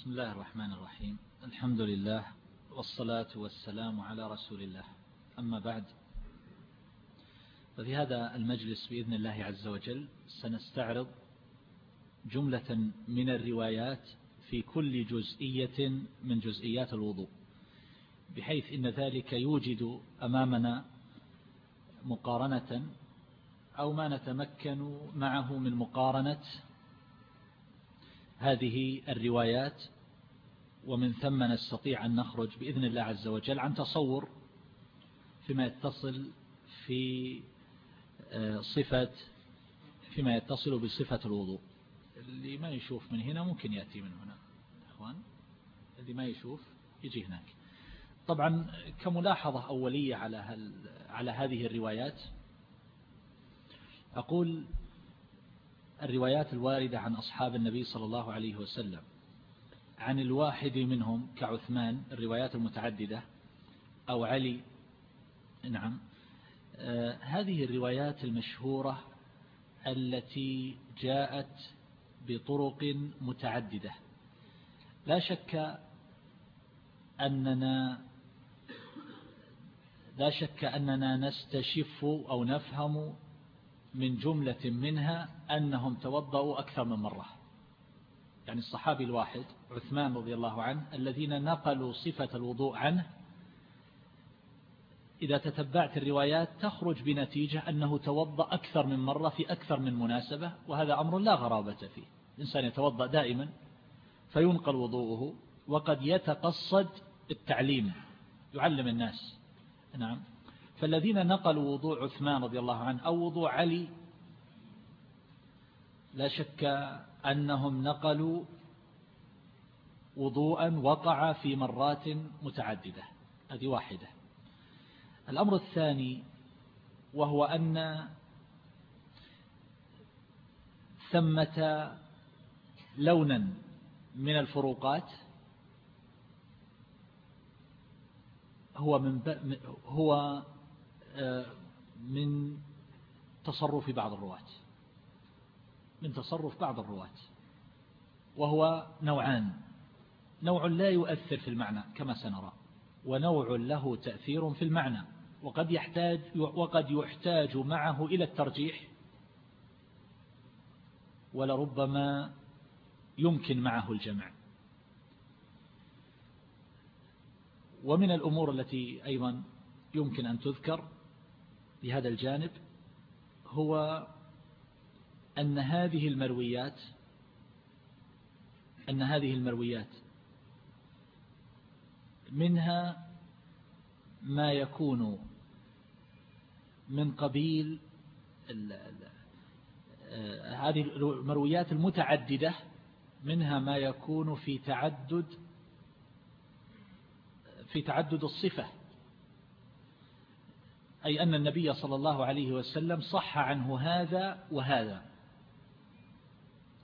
بسم الله الرحمن الرحيم. الحمد لله والصلاة والسلام على رسول الله. أما بعد ففي هذا المجلس بإذن الله عز وجل سنستعرض جملة من الروايات في كل جزئية من جزئيات الوضوء بحيث إن ذلك يوجد أمامنا مقارنة أو ما نتمكن معه من مقارنة هذه الروايات ومن ثم نستطيع أن نخرج بإذن الله عز وجل عن تصور فيما يتصل في آه، صفة فيما يتصل بصفة الوضوء. اللي ما يشوف من هنا ممكن يأتي من هنا. أخوان اللي ما يشوف يجي هناك. طبعا كملاحظة أولية على على هذه الروايات أقول الروايات الواردة عن أصحاب النبي صلى الله عليه وسلم. عن الواحد منهم كعثمان الروايات المتعددة أو علي نعم. آه هذه الروايات المشهورة التي جاءت بطرق متعددة. لا شك أننا لا شك أننا نستشف أو نفهم من جملة منها أنهم توضأوا أكثر من مرة. يعني الصحابي الواحد عثمان رضي الله عنه الذين نقلوا صفة الوضوء عنه إذا تتبعت الروايات تخرج بنتيجة أنه توضأ أكثر من مرة في أكثر من مناسبة وهذا أمر لا غرابة فيه. الإنسان يتوضأ دائما فينقل وضوءه وقد يتقصد التعليم يعلم الناس. نعم. فالذين نقلوا وضوء عثمان رضي الله عنه أو وضوء علي لا شك أنهم نقلوا وضوءا وقع في مرات متعددة. هذه واحدة. الأمر الثاني وهو أن ثمة لونا من الفروقات هو من هو من تصرف بعض الرواة. من تصرف بعض الرواة. وهو نوعان. نوع لا يؤثر في المعنى كما سنرى. ونوع له تأثير في المعنى. وقد يحتاج وقد يحتاج معه إلى الترجيح. ولربما يمكن معه الجمع. ومن الأمور التي أيضا يمكن أن تذكر بهذا الجانب هو أن هذه المرويات أن هذه المرويات منها ما يكون من قبيل هذه المرويات المتعددة منها ما يكون في تعدد في تعدد الصفة. أي أن النبي صلى الله عليه وسلم صح عنه هذا وهذا.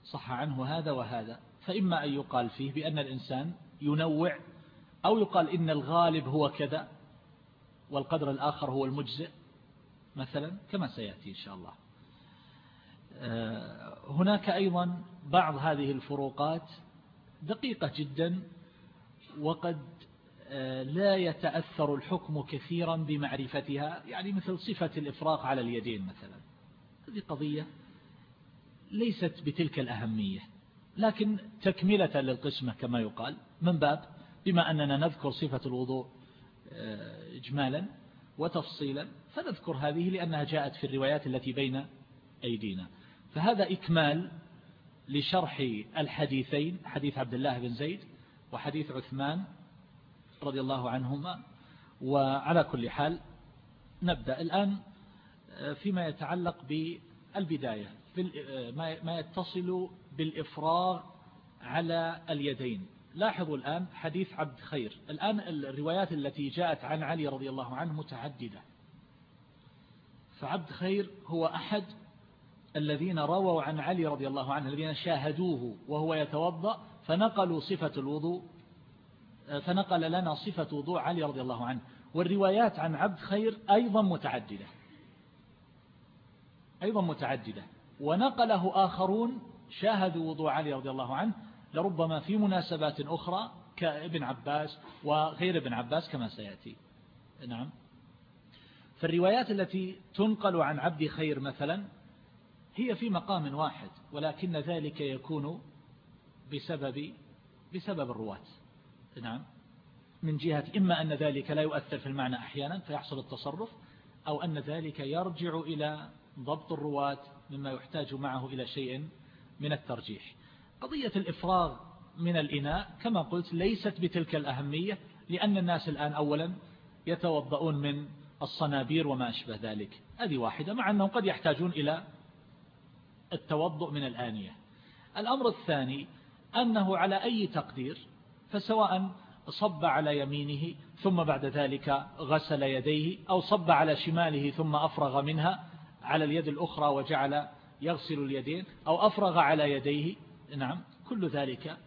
صح عنه هذا وهذا. فإما أن يقال فيه بأن الإنسان ينوع أو يقال إن الغالب هو كذا والقدر الآخر هو المجزئ مثلا كما سيأتي إن شاء الله. آه، هناك أيضا بعض هذه الفروقات دقيقة جدا وقد لا يتأثر الحكم كثيرا بمعرفتها يعني مثل صفة الإفراق على اليدين مثلا. هذه قضية ليست بتلك الأهمية لكن تكملة للقسمة كما يقال. من باب؟ بما أننا نذكر صفة الوضوء آه، إجمالا وتفصيلا فنذكر هذه لأنها جاءت في الروايات التي بين أيدينا. فهذا إكمال لشرح الحديثين حديث عبد الله بن زيد وحديث عثمان رضي الله عنهما. وعلى كل حال نبدأ الآن آه، فيما يتعلق بالبداية آه، ما يتصل بالإفراغ على اليدين. لاحظوا الآن حديث عبد خير. الآن الروايات التي جاءت عن علي رضي الله عنه متعددة. فعبد خير هو أحد الذين رووا عن علي رضي الله عنه الذين شاهدوه وهو يتوضأ فنقلوا صفة الوضوء فنقل لنا صفة وضوء علي رضي الله عنه والروايات عن عبد خير أيضا متعددة. أيضا متعددة. ونقله آخرون شاهدوا وضوء علي رضي الله عنه لربما في مناسبات أخرى كابن عباس وغير ابن عباس كما سيأتي. نعم. فالروايات التي تنقل عن عبد خير مثلا هي في مقام واحد ولكن ذلك يكون بسبب بسبب الرواة. نعم. من جهة إما أن ذلك لا يؤثر في المعنى أحيانا فيحصل التصرف أو أن ذلك يرجع إلى ضبط الرواة مما يحتاج معه إلى شيء من الترجيح. قضية الإفراغ من الإناء كما قلت ليست بتلك الأهمية لأن الناس الآن أولا يتوضؤون من الصنابير وما أشبه ذلك. هذه واحدة مع أنهم قد يحتاجون إلى التوضؤ من الآنية. الأمر الثاني أنه على أي تقدير فسواء صب على يمينه ثم بعد ذلك غسل يديه أو صب على شماله ثم أفرغ منها على اليد الأخرى وجعل يغسل اليدين أو أفرغ على يديه. نعم كل ذلك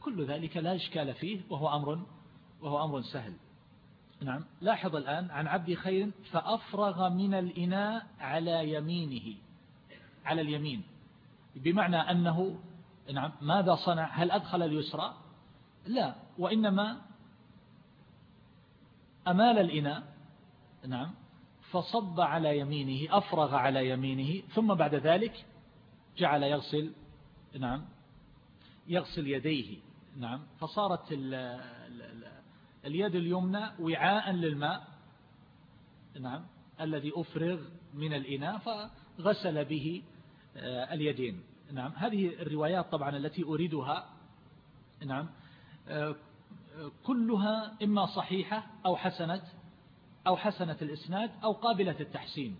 كل ذلك لا إشكال فيه وهو أمر وهو أمر سهل. نعم لاحظ الآن عن عبد خير فأفرغ من الإناء على يمينه على اليمين. بمعنى أنه نعم ماذا صنع؟ هل أدخل اليسرى؟ لا وإنما أمال الإناء نعم فصب على يمينه أفرغ على يمينه ثم بعد ذلك جعل يغسل نعم يغسل يديه نعم فصارت ال ال اليد اليمنى وعاء للماء نعم الذي أفرغ من الإناء فغسل به آه، اليدين نعم. هذه الروايات طبعا التي أريدها نعم كلها إما صحيحة أو حسنة أو حسنة الإسناد أو قابلة التحسين.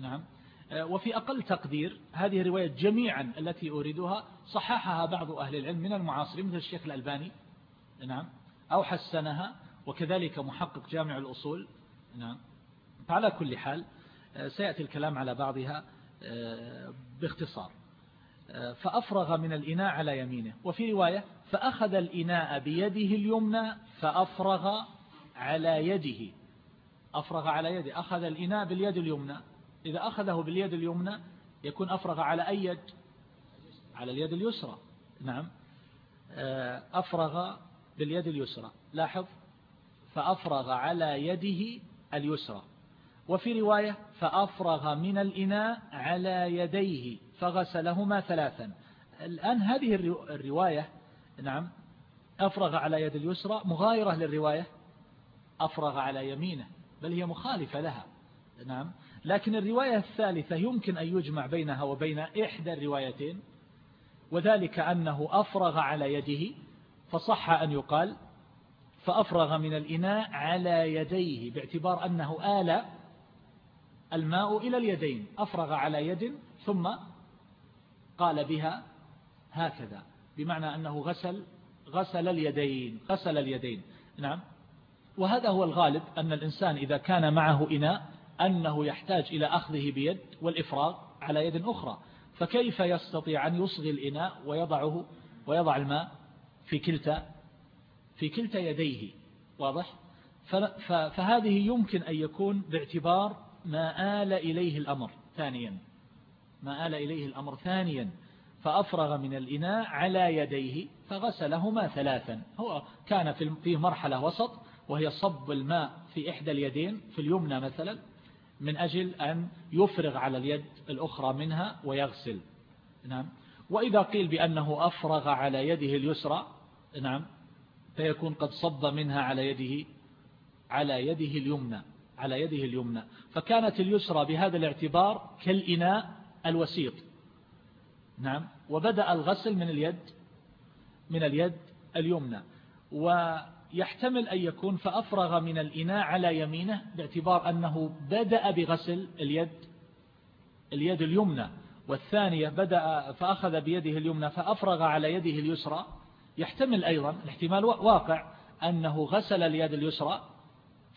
نعم. وفي أقل تقدير هذه الروايات جميعا التي أريدها صححها بعض أهل العلم من المعاصرين مثل الشيخ الألباني. نعم. أو حسنها وكذلك محقق جامع الأصول. نعم. فعلى كل حال سيأتي الكلام على بعضها باختصار. فأفرغ من الإناء على يمينه. وفي رواية فأخذ الإناء بيده اليمنى فأفرغ على يده. أفرغ على يده. أخذ الإناء باليد اليمنى. إذا أخذه باليد اليمنى يكون أفرغ على أي يد؟ على اليد اليسرى. نعم. أفرغ باليد اليسرى. لاحظ. فأفرغ على يده اليسرى. وفي رواية فأفرغ من الإناء على يديه. فغسلهما ثلاثا. الآن هذه الرواية نعم. أفرغ على يد اليسرى مغايرة للرواية أفرغ على يمينه بل هي مخالفة لها. نعم. لكن الرواية الثالثة يمكن أن يجمع بينها وبين إحدى الروايتين وذلك أنه أفرغ على يده فصح أن يقال فأفرغ من الإناء على يديه باعتبار أنه آل الماء إلى اليدين أفرغ على يد ثم قال بها هكذا. بمعنى أنه غسل غسل اليدين غسل اليدين. نعم. وهذا هو الغالب أن الإنسان إذا كان معه إناء أنه يحتاج إلى أخذه بيد والإفراغ على يد أخرى. فكيف يستطيع أن يصغي الإناء ويضعه ويضع الماء في كلتا في كلتا يديه؟ واضح؟ فهذه يمكن أن يكون باعتبار ما آل إليه الأمر ثانيا. ما آل إليه الأمر ثانيا. فأفرغ من الإناء على يديه فغسلهما ثلاثا. هو كان فيه مرحلة وسط وهي صب الماء في إحدى اليدين في اليمنى مثلا من أجل أن يفرغ على اليد الأخرى منها ويغسل. نعم. وإذا قيل بأنه أفرغ على يده اليسرى نعم فيكون قد صب منها على يده على يده اليمنى على يده اليمنى. فكانت اليسرى بهذا الاعتبار كالإناء الوسيط. نعم. وبدأ الغسل من اليد من اليد اليمنى. ويحتمل أن يكون فأفرغ من الإناء على يمينه باعتبار أنه بدأ بغسل اليد اليد اليمنى. والثانية بدأ فأخذ بيده اليمنى فأفرغ على يده اليسرى. يحتمل أيضا الاحتمال واقع أنه غسل اليد اليسرى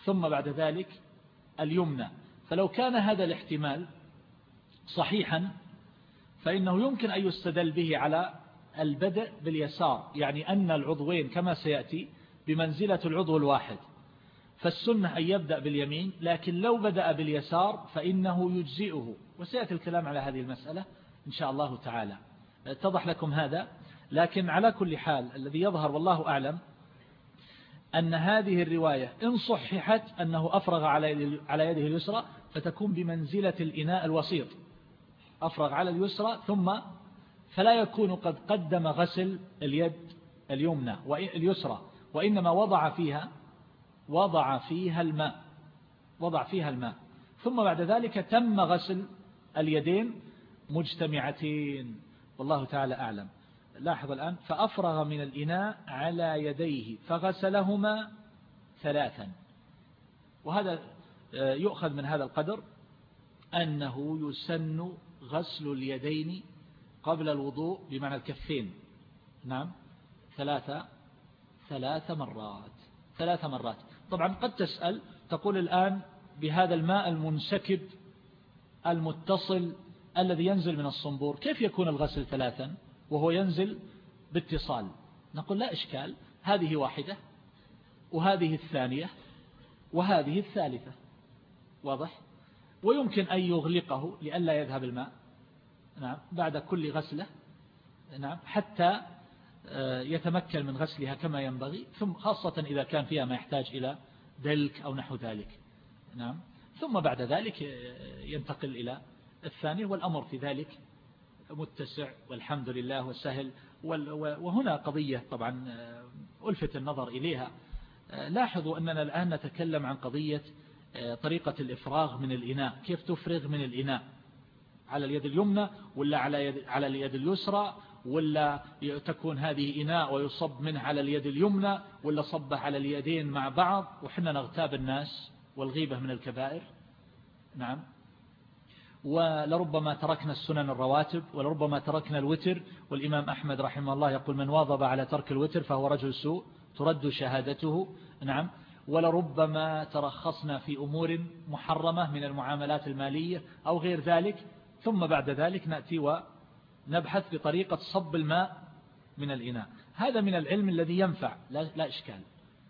ثم بعد ذلك اليمنى. فلو كان هذا الاحتمال صحيحا فإنه يمكن أن يستدل به على البدء باليسار يعني أن العضوين كما سيأتي بمنزلة العضو الواحد. فالسنة أن يبدأ باليمين لكن لو بدأ باليسار فإنه يجزئه. وسيأتي الكلام على هذه المسألة إن شاء الله تعالى. اتضح لكم هذا. لكن على كل حال الذي يظهر والله أعلم أن هذه الرواية إن صححت أنه أفرغ على يده اليسرى فتكون بمنزلة الإناء الوسيط. أفرغ على اليسرى ثم فلا يكون قد قدم غسل اليد اليمنى اليسرى وإنما وضع فيها وضع فيها الماء وضع فيها الماء. ثم بعد ذلك تم غسل اليدين مجتمعتين. والله تعالى أعلم. لاحظ الآن فأفرغ من الإناء على يديه فغسلهما ثلاثا. وهذا آه، يؤخذ من هذا القدر أنه يسن غسل اليدين قبل الوضوء بمعنى الكفين. نعم. ثلاثة ثلاث مرات ثلاث مرات. طبعا قد تسأل تقول الآن بهذا الماء المنسكب المتصل الذي ينزل من الصنبور كيف يكون الغسل ثلاثا وهو ينزل باتصال؟ نقول لا إشكال هذه واحدة وهذه الثانية وهذه الثالثة. واضح؟ ويمكن أن يغلقه لئلا يذهب الماء. نعم بعد كل غسلة. نعم حتى آه، يتمكن من غسلها كما ينبغي ثم خاصة إذا كان فيها ما يحتاج إلى دلك أو نحو ذلك. نعم ثم بعد ذلك آه، ينتقل إلى الثانية والأمر في ذلك متسع والحمد لله وسهل وهنا قضية طبعا آه، ألفت النظر إليها. لاحظوا أننا الآن نتكلم عن قضية طريقة الإفراغ من الإناء. كيف تفرغ من الإناء؟ على اليد اليمنى ولا على يد على اليد اليسرى ولا تكون هذه إناء ويصب منه على اليد اليمنى ولا صبه على اليدين مع بعض؟ وحنا نغتاب الناس والغيبة من الكبائر. نعم. ولربما تركنا السنن الرواتب ولربما تركنا الوتر. والإمام أحمد رحمه الله يقول من واظب على ترك الوتر فهو رجل سوء ترد شهادته. نعم. ولربما ترخصنا في أمور محرمة من المعاملات المالية أو غير ذلك ثم بعد ذلك نأتي ونبحث بطريقة صب الماء من الإناء. هذا من العلم الذي ينفع لا, لا إشكال.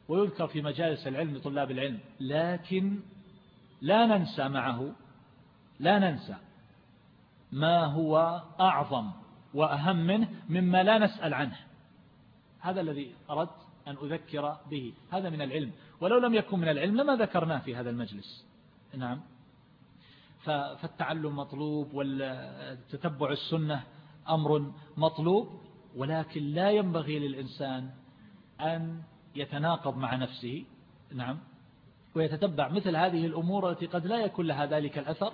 ويذكر في مجالس العلم لطلاب العلم. لكن لا ننسى معه لا ننسى ما هو أعظم وأهم منه مما لا نسأل عنه. هذا الذي أردت أن أذكر به. هذا من العلم. ولو لم يكن من العلم لما ذكرناه في هذا المجلس. نعم. فالتعلم مطلوب والتتبع السنة أمر مطلوب ولكن لا ينبغي للإنسان أن يتناقض مع نفسه. نعم. ويتتبع مثل هذه الأمور التي قد لا يكون لها ذلك الأثر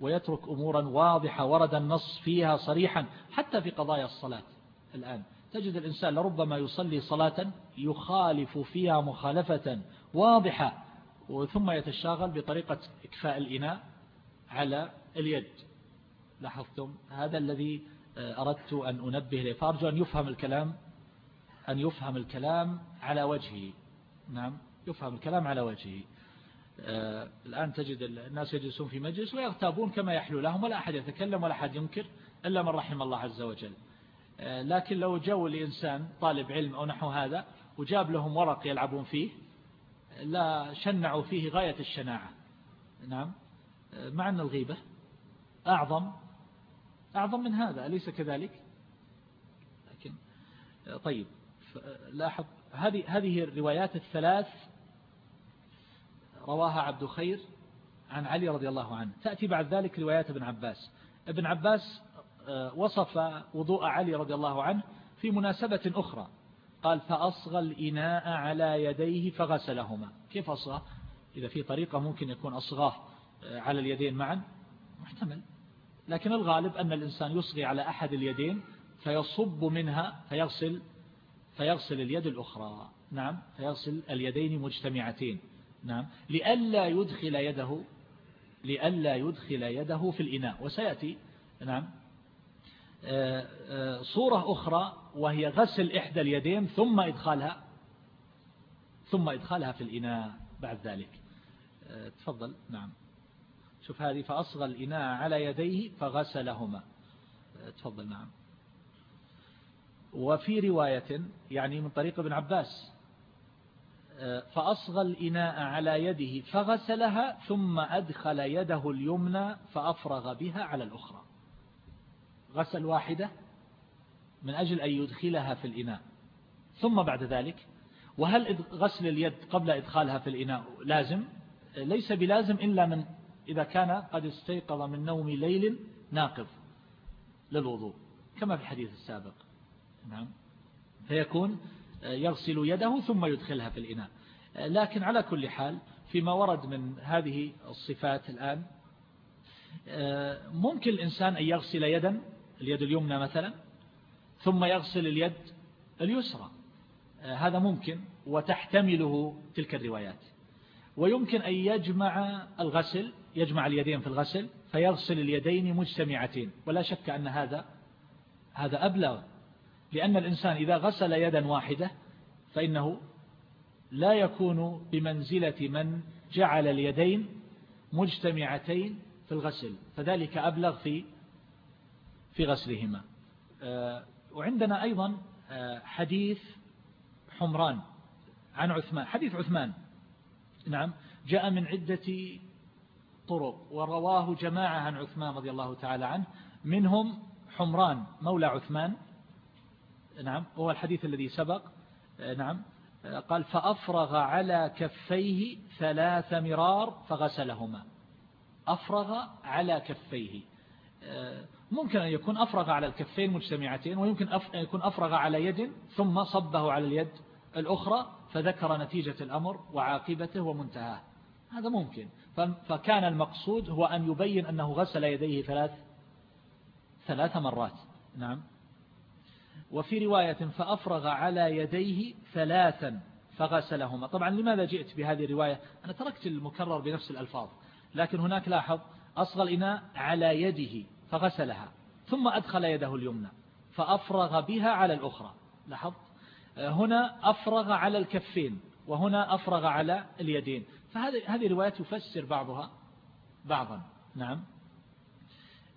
ويترك أمورا واضحة ورد النص فيها صريحا حتى في قضايا الصلاة الآن. تجد الإنسان لربما يصلي صلاة يخالف فيها مخالفة واضحة ثم يتشاغل بطريقة إكفاء الإناء على اليد. لاحظتم؟ هذا الذي آه، أردت أن أنبه له فأرجو أن يفهم الكلام أن يفهم الكلام على وجهه. نعم يفهم الكلام على وجهه. آه، الآن تجد الناس يجلسون في مجلس ويغتابون كما يحلو لهم ولا أحد يتكلم ولا أحد ينكر إلا من رحم الله عز وجل. لكن لو جو لإنسان طالب علم أو نحو هذا وجاب لهم ورق يلعبون فيه لا شنعوا فيه غاية الشناعة. نعم. مع أن الغيبة أعظم أعظم من هذا أليس كذلك؟ لكن طيب. لاحظ هذه هذه الروايات الثلاث رواها عبد خير عن علي رضي الله عنه. تأتي بعد ذلك روايات ابن عباس. ابن عباس آه، وصف وضوء علي رضي الله عنه في مناسبة أخرى. قال فأصغى الإناء على يديه فغسلهما. كيف أصغى؟ إذا في طريقة ممكن يكون أصغاه على اليدين معا. محتمل. لكن الغالب أن الإنسان يصغي على أحد اليدين فيصب منها فيغسل فيغسل اليد الأخرى. نعم فيغسل اليدين مجتمعتين. نعم. لئلا يدخل يده لئلا يدخل يده في الإناء. وسيأتي. نعم. آه، آه، صورة أخرى وهي غسل إحدى اليدين ثم إدخالها ثم إدخالها في الإناء بعد ذلك. آه، تفضل. نعم. شوف هذه فأصغى الإناء على يديه فغسلهما. تفضل. نعم. وفي رواية يعني من طريق ابن عباس فأصغى الإناء على يده فغسلها ثم أدخل يده اليمنى فأفرغ بها على الأخرى. غسل واحدة من أجل أن يدخلها في الإناء. ثم بعد ذلك وهل غسل اليد قبل إدخالها في الإناء لازم؟ ليس بلازم إلا من إذا كان قد استيقظ من نوم ليل ناقض للوضوء كما في الحديث السابق. نعم. فيكون يغسل يده ثم يدخلها في الإناء. لكن على كل حال فيما ورد من هذه الصفات الآن ممكن الإنسان أن يغسل يدا اليد اليمنى مثلا ثم يغسل اليد اليسرى. هذا ممكن وتحتمله تلك الروايات. ويمكن أن يجمع الغسل يجمع اليدين في الغسل فيغسل اليدين مجتمعتين. ولا شك أن هذا هذا أبلغ لأن الإنسان إذا غسل يدا واحدة فإنه لا يكون بمنزلة من جعل اليدين مجتمعتين في الغسل. فذلك أبلغ في في غسلهما. آه، وعندنا أيضا آه، حديث حمران عن عثمان. حديث عثمان. نعم. جاء من عدة طرق ورواه جماعة عن عثمان رضي الله تعالى عنه. منهم حمران مولى عثمان. نعم. هو الحديث الذي سبق. آه، نعم. قال فأفرغ على كفيه ثلاث مرار فغسلهما. أفرغ على كفيه. ممكن أن يكون أفرغ على الكفين مجتمعتين ويمكن أن يكون أفرغ على يد ثم صبه على اليد الأخرى فذكر نتيجة الأمر وعاقبته ومنتهاه. هذا ممكن. فكان المقصود هو أن يبين أنه غسل يديه ثلاث ثلاث مرات. نعم. وفي رواية فأفرغ على يديه ثلاثا فغسلهما. طبعا لماذا جئت بهذه الرواية؟ أنا تركت المكرر بنفس الألفاظ. لكن هناك لاحظ أصغى الإناء على يده. فغسلها. ثم أدخل يده اليمنى فأفرغ بها على الأخرى. لاحظت؟ هنا أفرغ على الكفين وهنا أفرغ على اليدين. فهذه هذه روايات يفسر بعضها بعضا. نعم.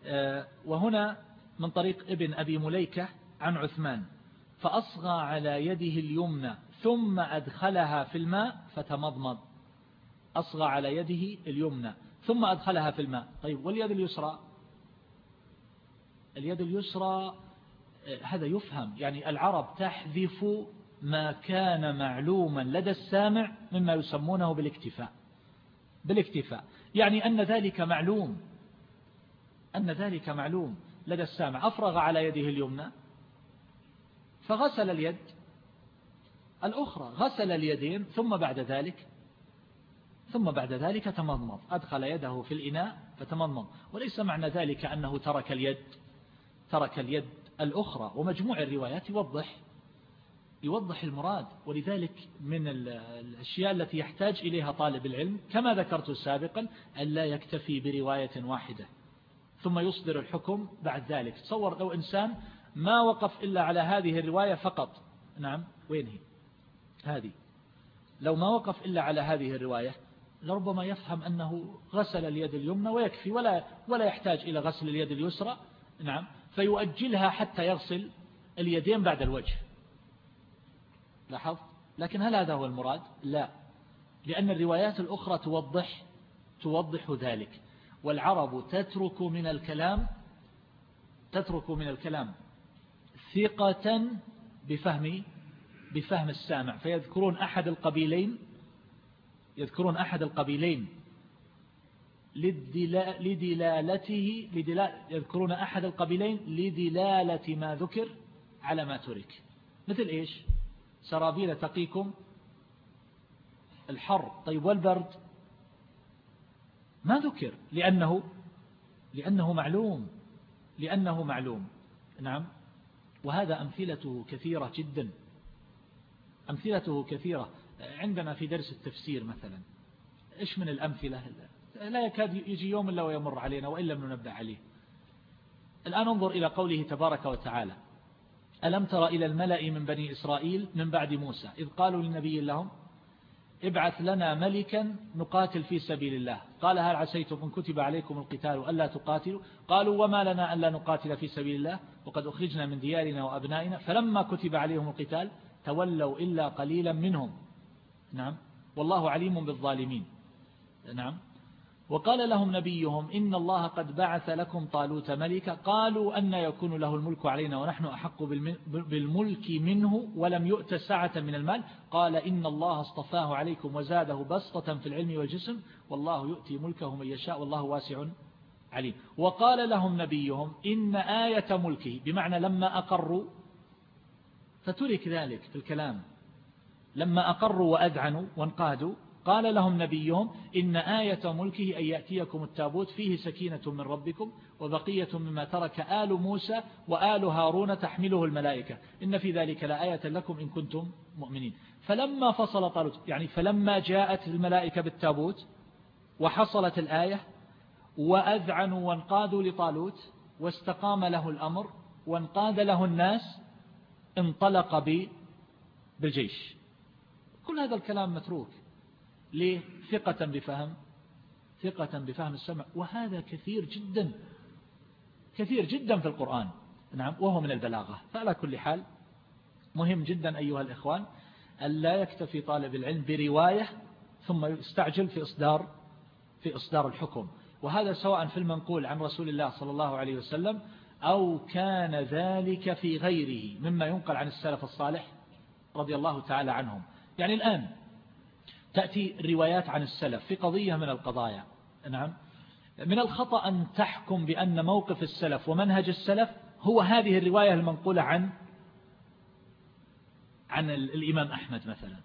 آه، وهنا من طريق ابن أبي مليكة عن عثمان. فأصغى على يده اليمنى ثم أدخلها في الماء فتمضمض. أصغى على يده اليمنى ثم أدخلها في الماء. طيب واليد اليسرى؟ اليد اليسرى هذا يفهم. يعني العرب تحذف ما كان معلوما لدى السامع مما يسمونه بالاكتفاء. بالاكتفاء. يعني أن ذلك معلوم. أن ذلك معلوم لدى السامع. أفرغ على يده اليمنى فغسل اليد الأخرى. غسل اليدين ثم بعد ذلك ثم بعد ذلك تمضمض. أدخل يده في الإناء فتمضمض. وليس معنى ذلك أنه ترك اليد. ترك اليد الأخرى ومجموع الروايات يوضح يوضح المراد. ولذلك من الأشياء التي يحتاج إليها طالب العلم كما ذكرت سابقا أن لا يكتفي برواية واحدة. ثم يصدر الحكم بعد ذلك. تصور لو إنسان ما وقف إلا على هذه الرواية فقط. نعم وين هي؟ هذه. لو ما وقف إلا على هذه الرواية لربما يفهم أنه غسل اليد اليمنى ويكفي ولا ولا يحتاج إلى غسل اليد اليسرى. نعم. فيؤجلها حتى يغسل اليدين بعد الوجه. لاحظت؟ لكن هل هذا هو المراد؟ لا. لأن الروايات الأخرى توضح توضح ذلك. والعرب تترك من الكلام تترك من الكلام ثقة بفهم بفهم السامع. فيذكرون أحد القبيلين يذكرون أحد القبيلين لدلالته يذكرون أحد القبيلين لدلالة ما ذكر على ما ترك. مثل إيش؟ سرابيل تقيكم الحر طيب والبرد. ما ذكر لأنه لأنه معلوم لأنه معلوم. نعم. وهذا أمثلته كثيرة جدا. أمثلته كثيرة. عندنا في درس التفسير مثلا إيش من الأمثلة لا يكاد يجي يوم إلا ويمر علينا وإن لم ننبه عليه. الآن انظر إلى قوله تبارك وتعالى ألم تر إلى الملأ من بني إسرائيل من بعد موسى؟ إذ قالوا للنبي لهم ابعث لنا ملكا نقاتل في سبيل الله. قال هل عسيتم إن كتب عليكم القتال ألا تقاتلوا؟ قالوا وما لنا ألا نقاتل في سبيل الله وقد أخرجنا من ديارنا وأبنائنا. فلما كتب عليهم القتال تولوا إلا قليلا منهم. نعم. والله عليم بالظالمين. نعم. وقال لهم نبيهم إن الله قد بعث لكم طالوت ملكا قالوا أن يكون له الملك علينا ونحن أحق بالملك منه ولم يؤت ساعة من المال. قال إن الله اصطفاه عليكم وزاده بسطة في العلم والجسم والله يؤتي ملكه من يشاء والله واسع عليم. وقال لهم نبيهم إن آية ملكه بمعنى لما أقروا فترك ذلك في الكلام. لما أقروا وأذعنوا وانقادوا قال لهم نبيهم إن آية ملكه أن يأتيكم التابوت فيه سكينة من ربكم وبقية مما ترك آل موسى وآل هارون تحمله الملائكة. إن في ذلك لآية لكم إن كنتم مؤمنين. فلما فصل طالوت يعني فلما جاءت الملائكة بالتابوت وحصلت الآية وأذعنوا وانقادوا لطالوت واستقام له الأمر وانقاد له الناس انطلق بالجيش. كل هذا الكلام متروك. ليه ثقة بفهم ثقة بفهم السمع وهذا كثير جدا كثير جدا في القرآن نعم وهو من البلاغة. فعلى كل حال مهم جدا أيها الإخوان أن لا يكتفي طالب العلم برواية ثم يستعجل في إصدار في إصدار الحكم. وهذا سواء في المنقول عن رسول الله صلى الله عليه وسلم أو كان ذلك في غيره مما ينقل عن السلف الصالح رضي الله تعالى عنهم. يعني الآن تأتي الروايات عن السلف في قضية من القضايا. نعم. من الخطأ أن تحكم بأن موقف السلف ومنهج السلف هو هذه الرواية المنقولة عن عن الإمام أحمد مثلا.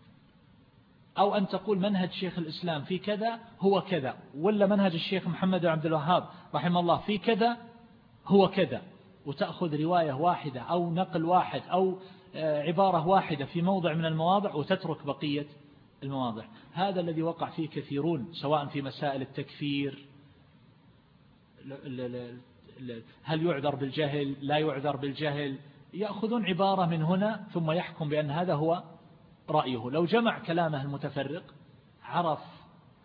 أو أن تقول منهج شيخ الإسلام في كذا هو كذا ولا منهج الشيخ محمد عبد الوهاب رحمه الله في كذا هو كذا. وتأخذ رواية واحدة أو نقل واحد أو آه، عبارة واحدة في موضع من المواضع وتترك بقية المواضع هذا الذي وقع فيه كثيرون سواء في مسائل التكفير هل يعذر بالجهل؟ لا يعذر بالجهل. يأخذون عبارة من هنا ثم يحكم بأن هذا هو رأيه. لو جمع كلامه المتفرق عرف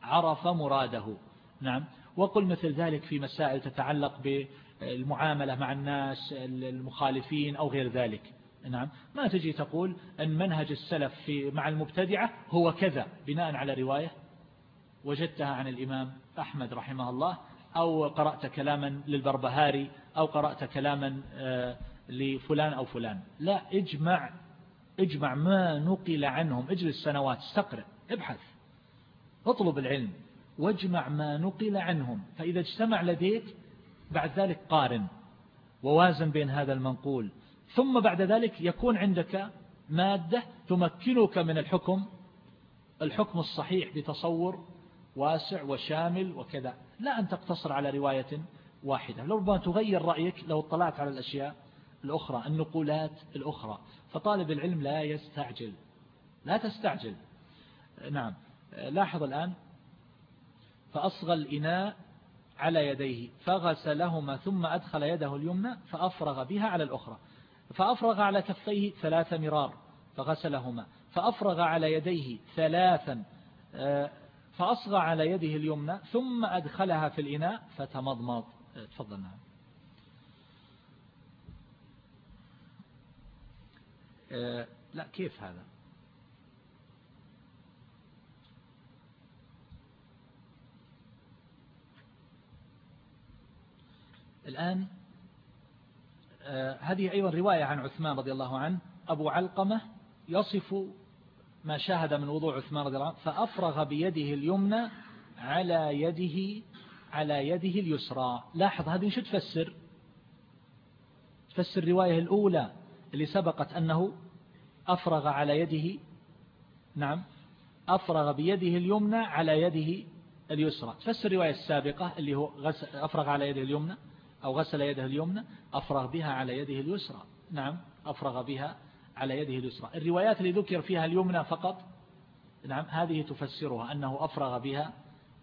عرف مراده. نعم. وقل مثل ذلك في مسائل تتعلق بالمعاملة مع الناس المخالفين أو غير ذلك. نعم. ما تجي تقول أن منهج السلف في مع المبتدعة هو كذا بناء على رواية وجدتها عن الإمام أحمد رحمه الله أو قرأت كلاما للبربهاري أو قرأت كلاما آه، لفلان أو فلان. لا اجمع اجمع ما نقل عنهم اجلس سنوات استقرأ ابحث اطلب العلم واجمع ما نقل عنهم. فإذا اجتمع لديك بعد ذلك قارن ووازن بين هذا المنقول ثم بعد ذلك يكون عندك مادة تمكنك من الحكم الحكم الصحيح بتصور واسع وشامل وكذا. لا أن تقتصر على رواية واحدة. لربما تغير رأيك لو اطلعت على الأشياء الأخرى النقولات الأخرى. فطالب العلم لا يستعجل. لا تستعجل. نعم. لاحظ الآن. فأصغى الإناء على يديه فغسلهما ثم أدخل يده اليمنى فأفرغ بها على الأخرى. فأفرغ على كفيه ثلاث مرار فغسلهما فأفرغ على يديه ثلاثا آه، فأصغى على يده اليمنى ثم أدخلها في الإناء فتمضمض. آه، تفضل نعم. آه، لا كيف هذا؟ الآن هذه أيضا رواية عن عثمان رضي الله عنه. أبو علقمة يصف ما شاهد من وضوع عثمان رضي الله عنه فأفرغ بيده اليمنى على يده على يده اليسرى. لاحظ هذه شو تفسر؟ تفسر الرواية الأولى اللي سبقت أنه أفرغ على يده نعم أفرغ بيده اليمنى على يده اليسرى. تفسر الرواية السابقة اللي هو أفرغ على يده اليمنى. أو غسل يده اليمنى أفرغ بها على يده اليسرى. نعم أفرغ بها على يده اليسرى. الروايات اللي ذكر فيها اليمنى فقط نعم هذه تفسرها أنه أفرغ بها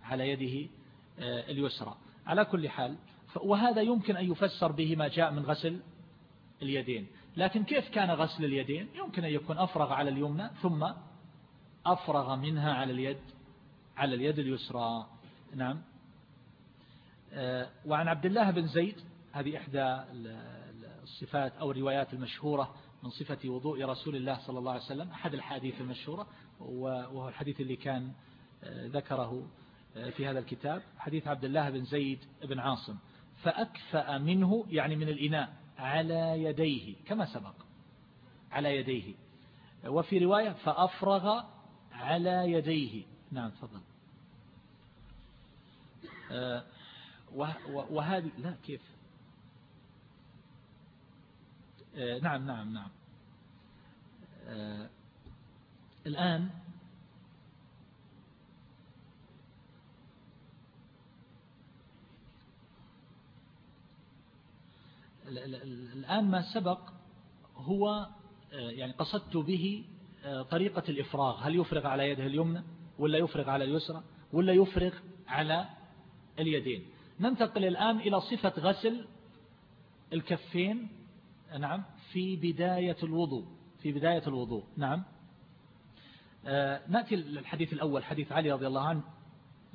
على يده آه، اليسرى. على كل حال وهذا يمكن أن يفسر به ما جاء من غسل اليدين. لكن كيف كان غسل اليدين؟ يمكن أن يكون أفرغ على اليمنى ثم أفرغ منها على اليد على اليد اليسرى. نعم. وعن عبد الله بن زيد هذه إحدى الصفات أو الروايات المشهورة من صفة وضوء رسول الله صلى الله عليه وسلم أحد الحديث المشهورة وهو الحديث اللي كان آه، ذكره في هذا الكتاب حديث عبد الله بن زيد بن عاصم. فأكفأ منه يعني من الإناء على يديه كما سبق على يديه. وفي رواية فأفرغ على يديه. نعم تفضل. آه، وهذه لا كيف؟ آه، نعم نعم نعم. آه، الآن الآن ما سبق هو يعني قصدت به طريقة الإفراغ. هل يفرغ على يده اليمنى ولا يفرغ على اليسرى ولا يفرغ على اليدين؟ ننتقل الآن إلى صفة غسل الكفين نعم في بداية الوضوء في بداية الوضوء نعم. آه، نأتي للحديث الأول حديث علي رضي الله عنه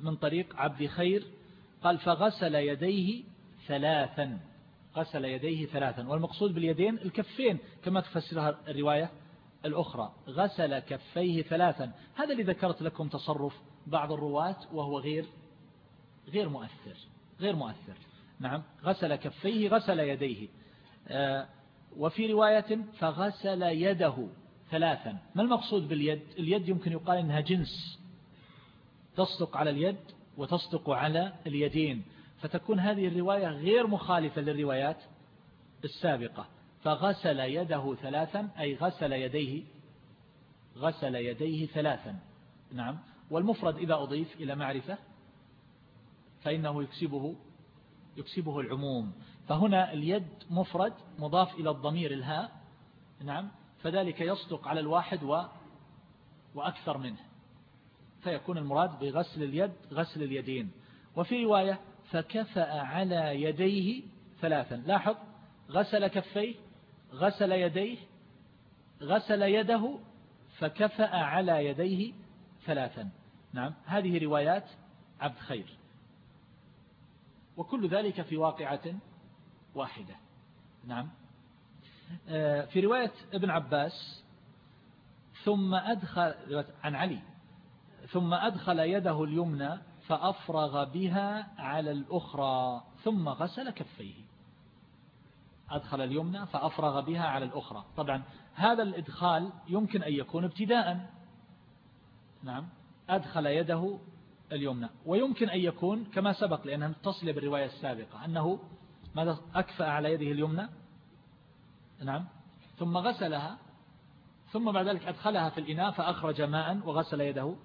من طريق عبد خير قال فغسل يديه ثلاثا غسل يديه ثلاثا والمقصود باليدين الكفين كما تفسرها الرواية الأخرى غسل كفيه ثلاثا. هذا اللي ذكرت لكم تصرف بعض الرواة وهو غير غير مؤثر. غير مؤثر. نعم. غسل كفيه غسل يديه. آه، وفي رواية فغسل يده ثلاثا. ما المقصود باليد؟ اليد يمكن يقال إنها جنس. تصدق على اليد وتصدق على اليدين. فتكون هذه الرواية غير مخالفة للروايات السابقة. فغسل يده ثلاثا أي غسل يديه غسل يديه ثلاثا. نعم. والمفرد إذا أضيف إلى معرفة فإنه يكسبه يكسبه العموم. فهنا اليد مفرد مضاف إلى الضمير الهاء نعم فذلك يصدق على الواحد و وأكثر منه. فيكون المراد بغسل اليد غسل اليدين. وفي رواية فكفأ على يديه ثلاثا. لاحظ غسل كفيه غسل يديه غسل يده فكفأ على يديه ثلاثا. نعم هذه روايات عبد خير. وكل ذلك في واقعة واحدة. نعم. آه، في رواية ابن عباس ثم أدخل عن علي ثم أدخل يده اليمنى فأفرغ بها على الأخرى ثم غسل كفيه. أدخل اليمنى فأفرغ بها على الأخرى. طبعا هذا الإدخال يمكن أن يكون ابتداء. نعم. أدخل يده اليمنى. ويمكن أن يكون كما سبق لأنها متصلة بالرواية السابقة أنه ماذا أكفأ على يده اليمنى؟ نعم. ثم غسلها ثم بعد ذلك أدخلها في الإناء فأخرج ماء وغسل يده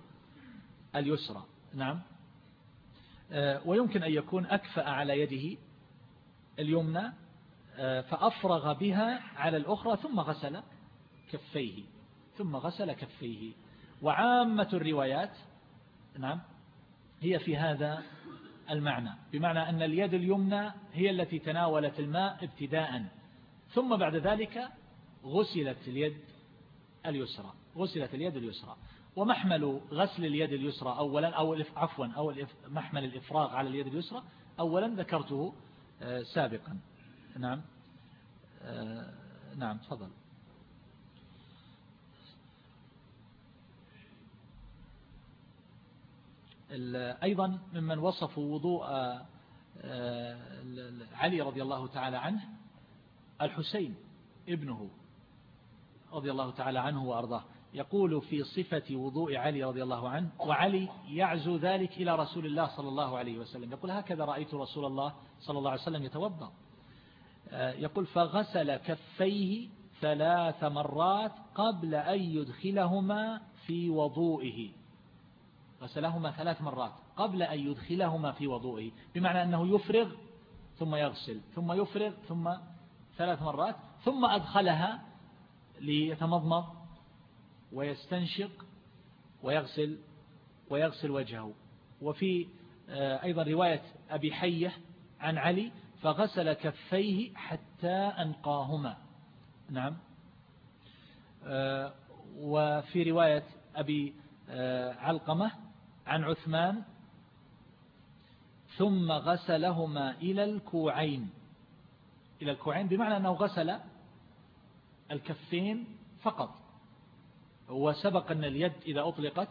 اليسرى. نعم. آه، ويمكن أن يكون أكفأ على يده اليمنى آه، فأفرغ بها على الأخرى ثم غسل كفيه ثم غسل كفيه. وعامة الروايات نعم هي في هذا المعنى بمعنى أن اليد اليمنى هي التي تناولت الماء ابتداء ثم بعد ذلك غسلت اليد اليسرى غسلت اليد اليسرى. ومحمل غسل اليد اليسرى أولا أو عفوا أو محمل الإفراغ على اليد اليسرى أولا ذكرته آه، سابقا. نعم. آه، نعم تفضل. أيضا ممن وصفوا وضوء آه، علي رضي الله تعالى عنه الحسين ابنه رضي الله تعالى عنه وأرضاه يقول في صفة وضوء علي رضي الله عنه وعلي يعزو ذلك إلى رسول الله صلى الله عليه وسلم. يقول هكذا رأيت رسول الله صلى الله عليه وسلم يتوضأ. آه، يقول فغسل كفيه ثلاث مرات قبل أن يدخلهما في وضوئه. غسلهما ثلاث مرات قبل أن يدخلهما في وضوئه بمعنى أنه يفرغ ثم يغسل ثم يفرغ ثم ثلاث مرات ثم أدخلها ليتمضمض ويستنشق ويغسل ويغسل وجهه. وفي آه، أيضا رواية أبي حية عن علي فغسل كفيه حتى أنقاهما. نعم. آه، وفي رواية أبي آه، علقمة عن عثمان ثم غسلهما إلى الكوعين. إلى الكوعين بمعنى أنه غسل الكفين فقط. وسبق أن اليد إذا أطلقت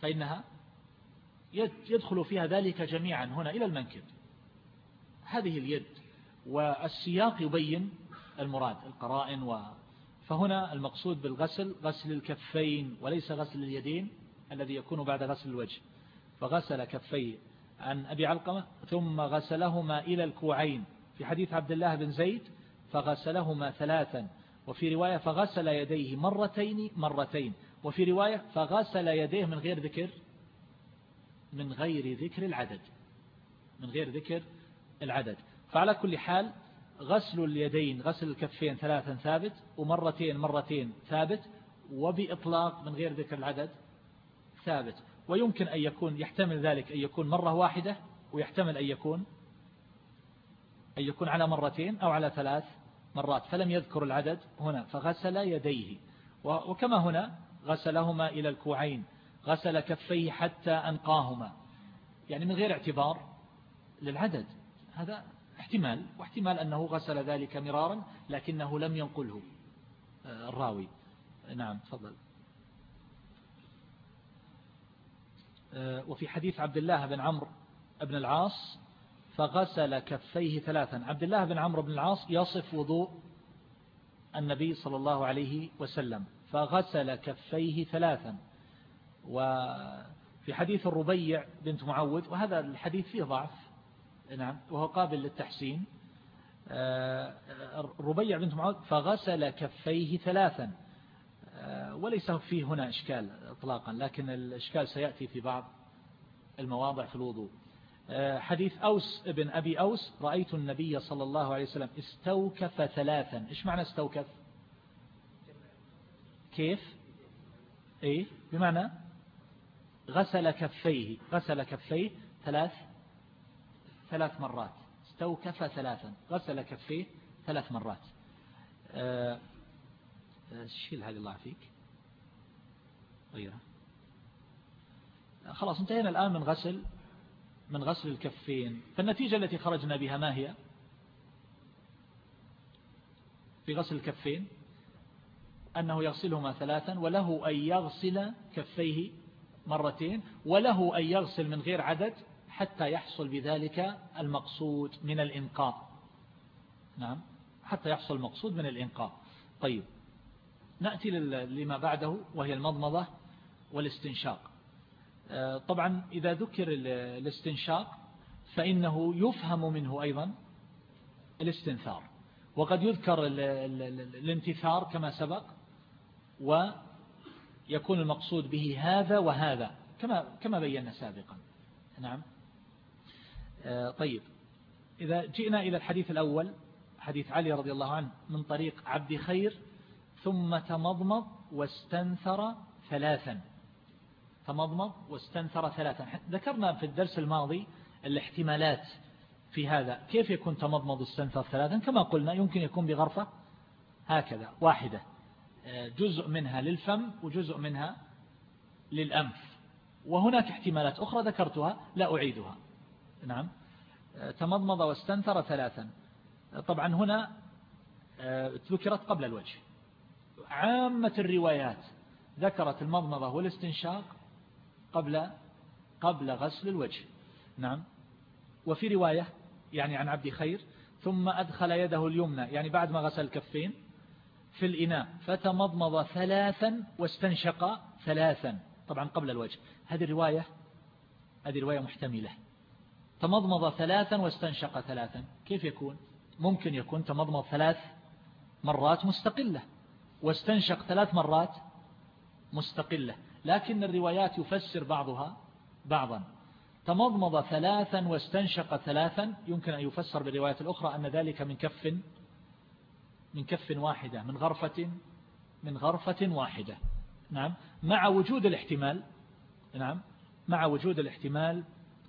فإنها يدخل فيها ذلك جميعا هنا إلى المنكب. هذه اليد والسياق يبين المراد القرائن و فهنا المقصود بالغسل غسل الكفين وليس غسل اليدين. الذي يكون بعد غسل الوجه. فغسل كفيه عن أبي علقمة ثم غسلهما إلى الكوعين. في حديث عبد الله بن زيد فغسلهما ثلاثا. وفي رواية فغسل يديه مرتين مرتين. وفي رواية فغسل يديه من غير ذكر من غير ذكر العدد. من غير ذكر العدد. فعلى كل حال غسل اليدين غسل الكفين ثلاثا ثابت ومرتين مرتين ثابت وبإطلاق من غير ذكر العدد. ثابت. ويمكن أن يكون يحتمل ذلك أن يكون مرة واحدة ويحتمل أن يكون أن يكون على مرتين أو على ثلاث مرات فلم يذكر العدد هنا فغسل يديه. وكما هنا غسلهما إلى الكوعين غسل كفيه حتى أنقاهما. يعني من غير اعتبار للعدد. هذا احتمال واحتمال أنه غسل ذلك مرارا لكنه لم ينقله آه، الراوي. نعم تفضل آه، وفي حديث عبد الله بن عمرو بن العاص فغسل كفيه ثلاثا. عبد الله بن عمرو بن العاص يصف وضوء النبي صلى الله عليه وسلم فغسل كفيه ثلاثا. وفي حديث الربيع بنت معوذ وهذا الحديث فيه ضعف نعم وهو قابل للتحسين. آه، بنت معوذ فغسل كفيه ثلاثا. آه، وليس فيه هنا إشكال اطلاقا لكن الإشكال سيأتي في بعض المواضع في الوضوء. آه، حديث أوس ابن أبي أوس رأيت النبي صلى الله عليه وسلم استوكف ثلاثا. إيش معنى استوكف؟ كيف؟ إيه؟ بمعنى غسل كفيه. غسل كفيه ثلاث ثلاث مرات. استوكف ثلاثا. غسل كفيه ثلاث مرات. آه، آه، شيل هذه الله فيك غيرها خلاص انتهينا الآن من غسل من غسل الكفين. فالنتيجة التي خرجنا بها ما هي؟ في غسل الكفين أنه يغسلهما ثلاثا وله أن يغسل كفيه مرتين وله أن يغسل من غير عدد حتى يحصل بذلك المقصود من الإنقاء نعم حتى يحصل المقصود من الإنقاء طيب نأتي لما بعده وهي المضمضة والاستنشاق. آه، طبعا إذا ذكر الاستنشاق فإنه يفهم منه أيضا الاستنثار. وقد يذكر الانتثار كما سبق ويكون المقصود به هذا وهذا كما كما بينا سابقا. نعم. آه، طيب. إذا جئنا إلى الحديث الأول حديث علي رضي الله عنه من طريق عبد خير ثم تمضمض واستنثر ثلاثا. تمضمض واستنثر ثلاثا. ذكرنا في الدرس الماضي الاحتمالات في هذا. كيف يكون تمضمض واستنثر ثلاثا؟ كما قلنا يمكن يكون بغرفة هكذا واحدة. آه، جزء منها للفم وجزء منها للأنف. وهناك احتمالات أخرى ذكرتها لا أعيدها. نعم. آه، تمضمض واستنثر ثلاثا. طبعا هنا آه، ذكرت قبل الوجه. عامة الروايات ذكرت المضمضة والاستنشاق قبل قبل غسل الوجه. نعم. وفي رواية يعني عن عبد خير ثم أدخل يده اليمنى يعني بعد ما غسل الكفين في الإناء فتمضمض ثلاثا واستنشق ثلاثا طبعا قبل الوجه. هذه الرواية هذه رواية محتملة. تمضمض ثلاثا واستنشق ثلاثا كيف يكون؟ ممكن يكون تمضمض ثلاث مرات مستقلة. واستنشق ثلاث مرات مستقلة لكن الروايات يفسر بعضها بعضا. تمضمض ثلاثا واستنشق ثلاثا يمكن أن يفسر بالروايات الأخرى أن ذلك من كف من كف واحدة من غرفة من غرفة واحدة. نعم. مع وجود الاحتمال نعم. مع وجود الاحتمال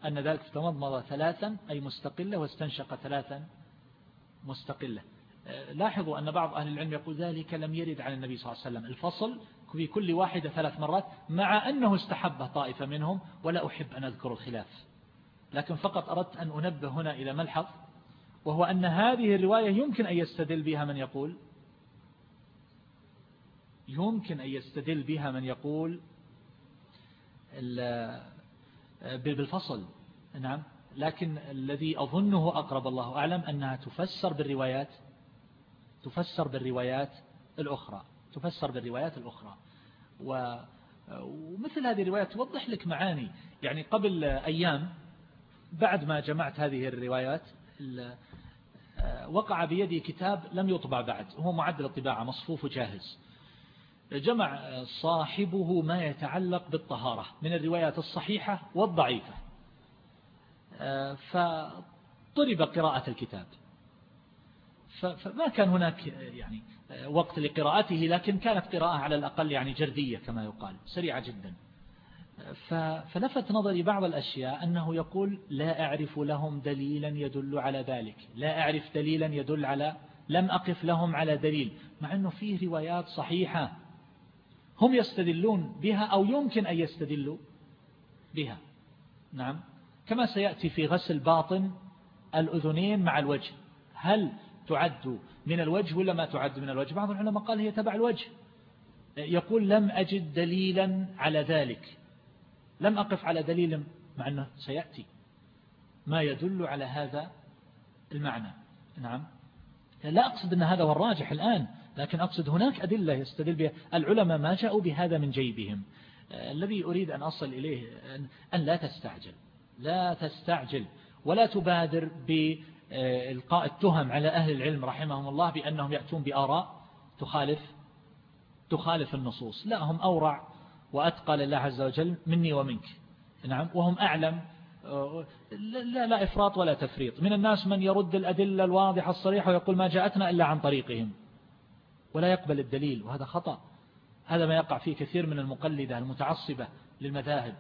أن ذلك تمضمض ثلاثا أي مستقلة واستنشق ثلاثا مستقلة. لاحظوا أن بعض أهل العلم يقول ذلك لم يرد عن النبي صلى الله عليه وسلم. الفصل في كل واحدة ثلاث مرات مع أنه استحب طائفة منهم ولا أحب أن أذكر الخلاف. لكن فقط أردت أن أنبه هنا إلى ملحظ وهو أن هذه الرواية يمكن أن يستدل بها من يقول يمكن أن يستدل بها من يقول بالفصل. نعم. لكن الذي أظنه أقرب الله أعلم أنها تفسر بالروايات تفسر بالروايات الأخرى تفسر بالروايات الأخرى. ومثل هذه الروايات توضح لك معاني. يعني قبل أيام بعد ما جمعت هذه الروايات وقع بيدي كتاب لم يطبع بعد. هو معدل الطباعة مصفوف جاهز جمع صاحبه ما يتعلق بالطهارة. من الروايات الصحيحة والضعيفة. فطلب قراءة الكتاب. فما كان هناك يعني وقت لقراءته لكن كانت قراءة على الأقل يعني جردية كما يقال سريعة جدا. فلفت نظري بعض الأشياء أنه يقول لا أعرف لهم دليلا يدل على ذلك لا أعرف دليلا يدل على لم أقف لهم على دليل. مع أنه فيه روايات صحيحة هم يستدلون بها أو يمكن أن يستدلوا بها. نعم. كما سيأتي في غسل باطن الأذنين مع الوجه. هل تعد من الوجه ولا ما تعد من الوجه؟ بعض العلماء قال هي تبع الوجه. يقول لم أجد دليلا على ذلك. لم أقف على دليل مع أنه سيأتي. ما يدل على هذا المعنى. نعم. لا أقصد أن هذا هو الراجح الآن لكن أقصد هناك أدلة يستدل بها. العلماء ما جاءوا بهذا من جيبهم. الذي أريد أن أصل إليه أن لا تستعجل. لا تستعجل. ولا تبادر بإلقاء التهم على أهل العلم رحمهم الله بأنهم يأتون بآراء تخالف تخالف النصوص. لا هم أورع وأتقى لله عز وجل مني ومنك. نعم وهم أعلم. لا, لا إفراط ولا تفريط. من الناس من يرد الأدلة الواضحة الصريحة ويقول ما جاءتنا إلا عن طريقهم. ولا يقبل الدليل وهذا خطأ. هذا ما يقع فيه كثير من المقلدة المتعصبة للمذاهب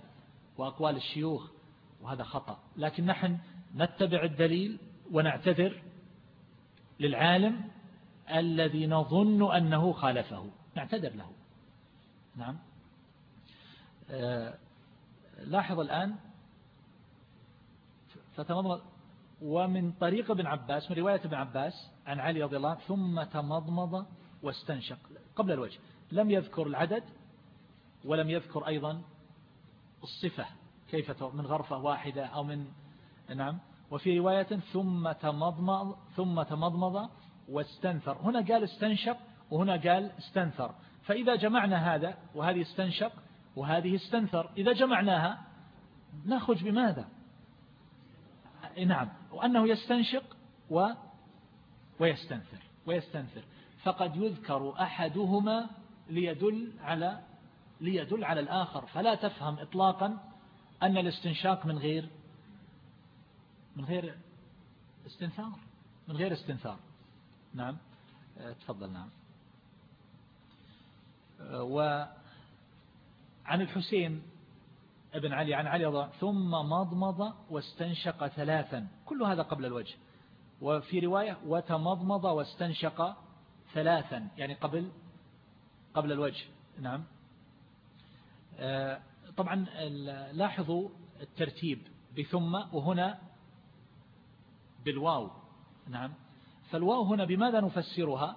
وأقوال الشيوخ وهذا خطأ. لكن نحن نتبع الدليل ونعتذر للعالم الذي نظن أنه خالفه. نعتذر له. نعم. آه، لاحظ الآن فتمضمض ومن طريق ابن عباس من رواية ابن عباس عن علي رضي الله ثم تمضمض واستنشق قبل الوجه. لم يذكر العدد ولم يذكر أيضا الصفة كيف من غرفة واحدة أو من نعم. وفي رواية ثم تمضمض ثم تمضمض واستنثر. هنا قال استنشق وهنا قال استنثر. فإذا جمعنا هذا وهذه استنشق وهذه استنثر إذا جمعناها نخرج بماذا؟ نعم. وأنه يستنشق و ويستنثر ويستنثر. فقد يذكر أحدهما ليدل على ليدل على الآخر. فلا تفهم إطلاقا أن الاستنشاق من غير من غير استنثار؟ من غير استنثار. نعم. آه، تفضل نعم. آه، وعن الحسين ابن علي عن علي ثم مضمض واستنشق ثلاثا. كل هذا قبل الوجه. وفي رواية وتمضمض واستنشق ثلاثا يعني قبل قبل الوجه. نعم. آه، طبعا لاحظوا الترتيب. بثم وهنا بالواو. نعم. فالواو هنا بماذا نفسرها؟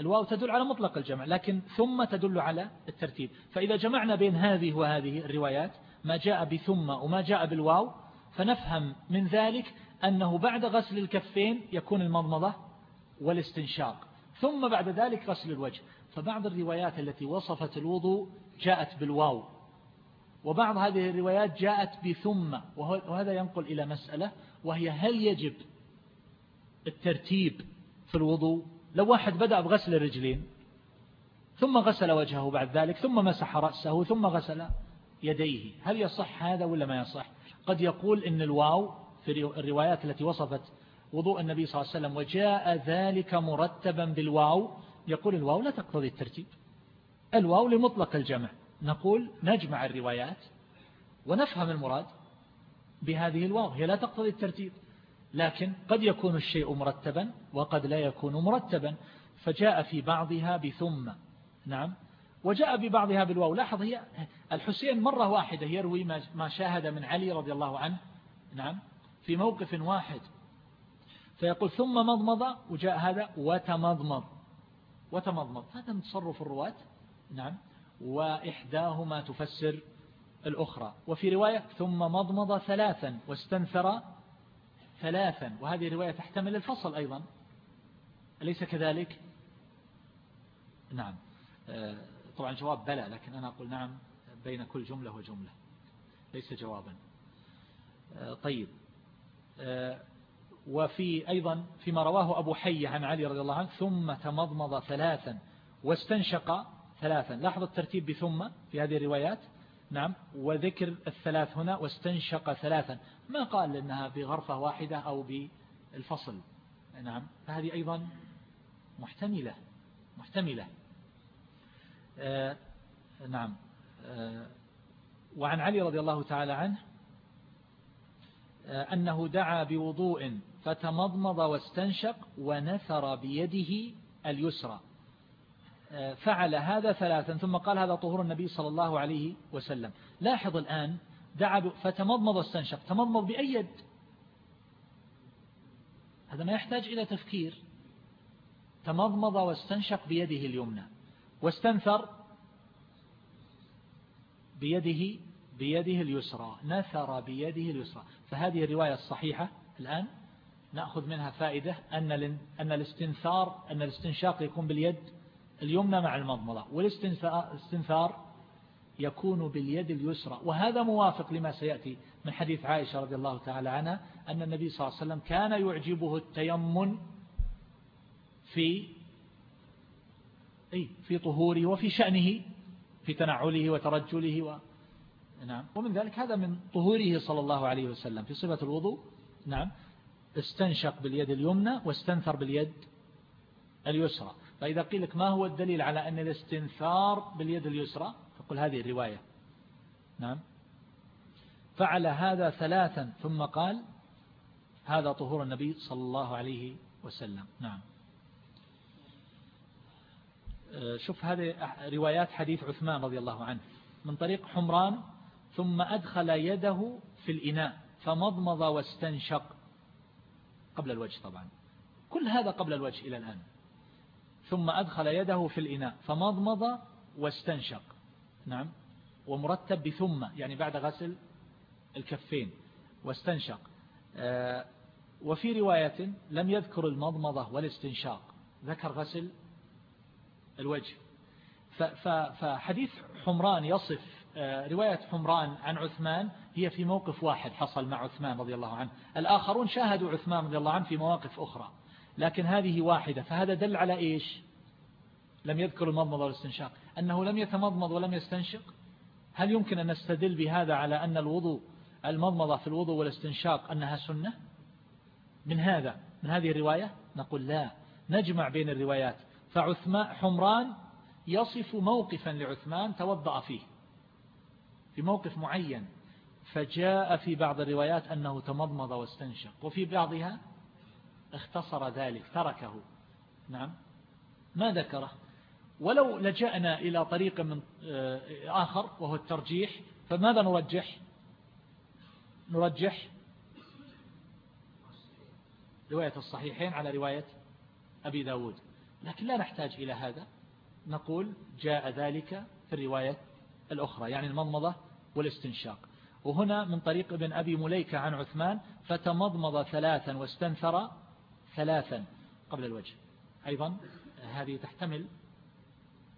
الواو تدل على مطلق الجمع لكن ثم تدل على الترتيب. فإذا جمعنا بين هذه وهذه الروايات ما جاء بثم وما جاء بالواو فنفهم من ذلك أنه بعد غسل الكفين يكون المضمضة والاستنشاق. ثم بعد ذلك غسل الوجه. فبعض الروايات التي وصفت الوضوء جاءت بالواو وبعض هذه الروايات جاءت بثم وهذا ينقل إلى مسألة وهي هل يجب الترتيب في الوضوء؟ لو واحد بدأ بغسل الرجلين ثم غسل وجهه بعد ذلك ثم مسح رأسه ثم غسل يديه هل يصح هذا ولا ما يصح؟ قد يقول إن الواو في الروايات التي وصفت وضوء النبي صلى الله عليه وسلم وجاء ذلك مرتبا بالواو يقول الواو لا تقتضي الترتيب الواو لمطلق الجمع نقول نجمع الروايات ونفهم المراد بهذه الواو هي لا تقتضي الترتيب لكن قد يكون الشيء مرتبا وقد لا يكون مرتبا. فجاء في بعضها بثم. نعم. وجاء ببعضها بالواو. لاحظ هي الحسين مرة واحدة يروي ما شاهد من علي رضي الله عنه. نعم. في موقف واحد. فيقول ثم مضمض وجاء هذا وتمضمض. وتمضمض. هذا من تصرف الرواة. نعم. وإحداهما تفسر. الأخرى. وفي رواية ثم مضمض ثلاثا واستنثر ثلاثا. وهذه الرواية تحتمل الفصل أيضا. أليس كذلك؟ نعم. آه، طبعا جواب بلى لكن أنا أقول نعم بين كل جملة وجملة. ليس جوابا. آه، طيب. آه، وفي أيضا فيما رواه أبو حي عن علي رضي الله عنه ثم تمضمض ثلاثا واستنشق ثلاثا. لاحظ الترتيب بثم في هذه الروايات. نعم وذكر الثلاث هنا واستنشق ثلاثا. ما قال أنها بغرفة واحدة أو بالفصل؟ نعم فهذه أيضا محتملة محتملة. آه نعم آه وعن علي رضي الله تعالى عنه آه أنه دعا بوضوء فتمضمض واستنشق ونثر بيده اليسرى. فعل هذا ثلاثا ثم قال هذا طهور النبي صلى الله عليه وسلم. لاحظ الآن دعا فتمضمض واستنشق تمضمض بأي يد؟ هذا ما يحتاج إلى تفكير. تمضمض واستنشق بيده اليمنى. واستنثر بيده بيده اليسرى. نثر بيده اليسرى. فهذه الرواية الصحيحة الآن. نأخذ منها فائدة. أن أن الاستنثار أن الاستنشاق يكون باليد. اليمنى مع المضمضة والاستنثار يكون باليد اليسرى. وهذا موافق لما سيأتي من حديث عائشة رضي الله تعالى عنها أن النبي صلى الله عليه وسلم كان يعجبه التيمن في أي في طهوره وفي شأنه في تنعله وترجله و نعم. ومن ذلك هذا من طهوره صلى الله عليه وسلم في صفة الوضوء. نعم. استنشق باليد اليمنى واستنثر باليد اليسرى. فإذا قيل لك ما هو الدليل على أن الاستنثار باليد اليسرى؟ فقل هذه الرواية. نعم. فعل هذا ثلاثا ثم قال هذا طهور النبي صلى الله عليه وسلم. نعم. آه، شوف هذه روايات حديث عثمان رضي الله عنه. من طريق حمران ثم أدخل يده في الإناء فمضمض واستنشق. قبل الوجه طبعا. كل هذا قبل الوجه إلى الآن. ثم أدخل يده في الإناء فمضمض واستنشق. نعم. ومرتب بثم يعني بعد غسل الكفين واستنشق. آه، وفي رواية لم يذكر المضمضة والاستنشاق ذكر غسل الوجه. فحديث حمران يصف آه، رواية حمران عن عثمان هي في موقف واحد حصل مع عثمان رضي الله عنه. الآخرون شاهدوا عثمان رضي الله عنه في مواقف أخرى. لكن هذه واحدة فهذا دل على إيش؟ لم يذكر المضمض والاستنشاق. أنه لم يتمضمض ولم يستنشق؟ هل يمكن أن نستدل بهذا على أن الوضوء المضمضة في الوضوء والاستنشاق أنها سنة؟ من هذا من هذه الرواية؟ نقول لا نجمع بين الروايات. فعثمان حمران يصف موقفا لعثمان توضأ فيه في موقف معين. فجاء في بعض الروايات أنه تمضمض واستنشق وفي بعضها اختصر ذلك تركه. نعم. ما ذكره. ولو لجأنا إلى طريق من آه، آخر وهو الترجيح فماذا نرجح؟ نرجح رواية الصحيحين على رواية أبي داود. لكن لا نحتاج إلى هذا. نقول جاء ذلك في الرواية الأخرى يعني المضمضة والاستنشاق. وهنا من طريق ابن أبي مليكة عن عثمان فتمضمض ثلاثا واستنثر ثلاثا قبل الوجه. أيضا هذه تحتمل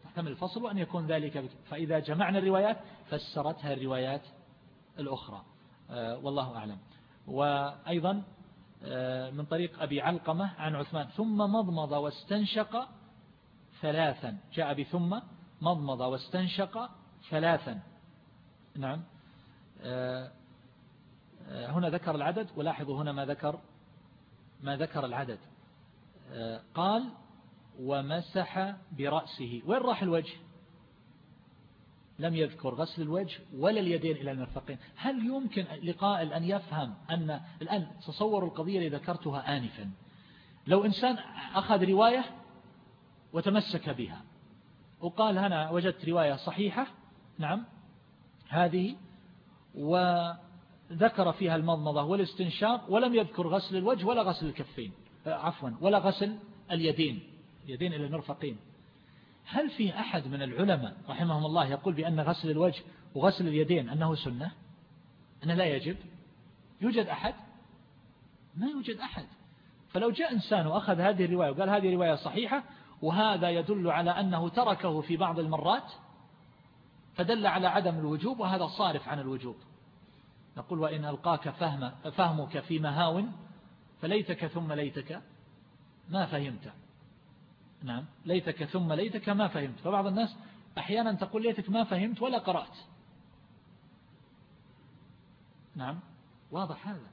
تحتمل الفصل وأن يكون ذلك. فإذا جمعنا الروايات فسرتها الروايات الأخرى. آه، والله أعلم. وأيضا آه، من طريق أبي علقمة عن عثمان ثم مضمض واستنشق ثلاثا. جاء بثم مضمض واستنشق ثلاثا. نعم. آه، هنا ذكر العدد. ولاحظوا هنا ما ذكر ما ذكر العدد. قال ومسح برأسه. وين راح الوجه؟ لم يذكر غسل الوجه ولا اليدين إلى المرفقين. هل يمكن لقائل أن يفهم أن الآن تصوروا القضية اللي ذكرتها آنفا؟ لو إنسان أخذ رواية وتمسك بها وقال أنا وجدت رواية صحيحة نعم هذه وذكر فيها المضمضة والاستنشاق ولم يذكر غسل الوجه ولا غسل الكفين. عفوا ولا غسل اليدين يدين إلى المرفقين. هل في أحد من العلماء رحمهم الله يقول بأن غسل الوجه وغسل اليدين أنه سنة؟ أنه لا يجب؟ يوجد أحد؟ ما يوجد أحد. فلو جاء إنسان وأخذ هذه الرواية وقال هذه رواية صحيحة وهذا يدل على أنه تركه في بعض المرات فدل على عدم الوجوب وهذا صارف عن الوجوب. نقول وإن ألقاك فهم فهمك في مهاو فليتك ثم ليتك ما فهمت. نعم. ليتك ثم ليتك ما فهمت. فبعض الناس أحيانا تقول ليتك ما فهمت ولا قرأت. نعم. واضح هذا.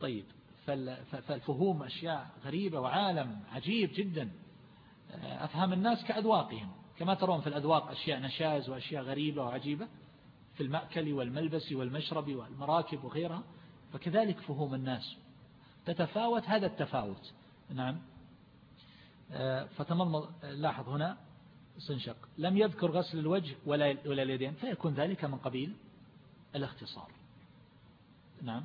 طيب. فالفهوم أشياء غريبة وعالم عجيب جدا. أفهم الناس كأذواقهم. كما ترون في الأذواق أشياء نشاز وأشياء غريبة وعجيبة. في المأكل والملبس والمشرب والمراكب وغيرها فكذلك فهوم الناس. تتفاوت هذا التفاوت. نعم. فتمضمض لاحظ هنا استنشق لم يذكر غسل الوجه ولا ولا اليدين فيكون ذلك من قبيل الاختصار. نعم.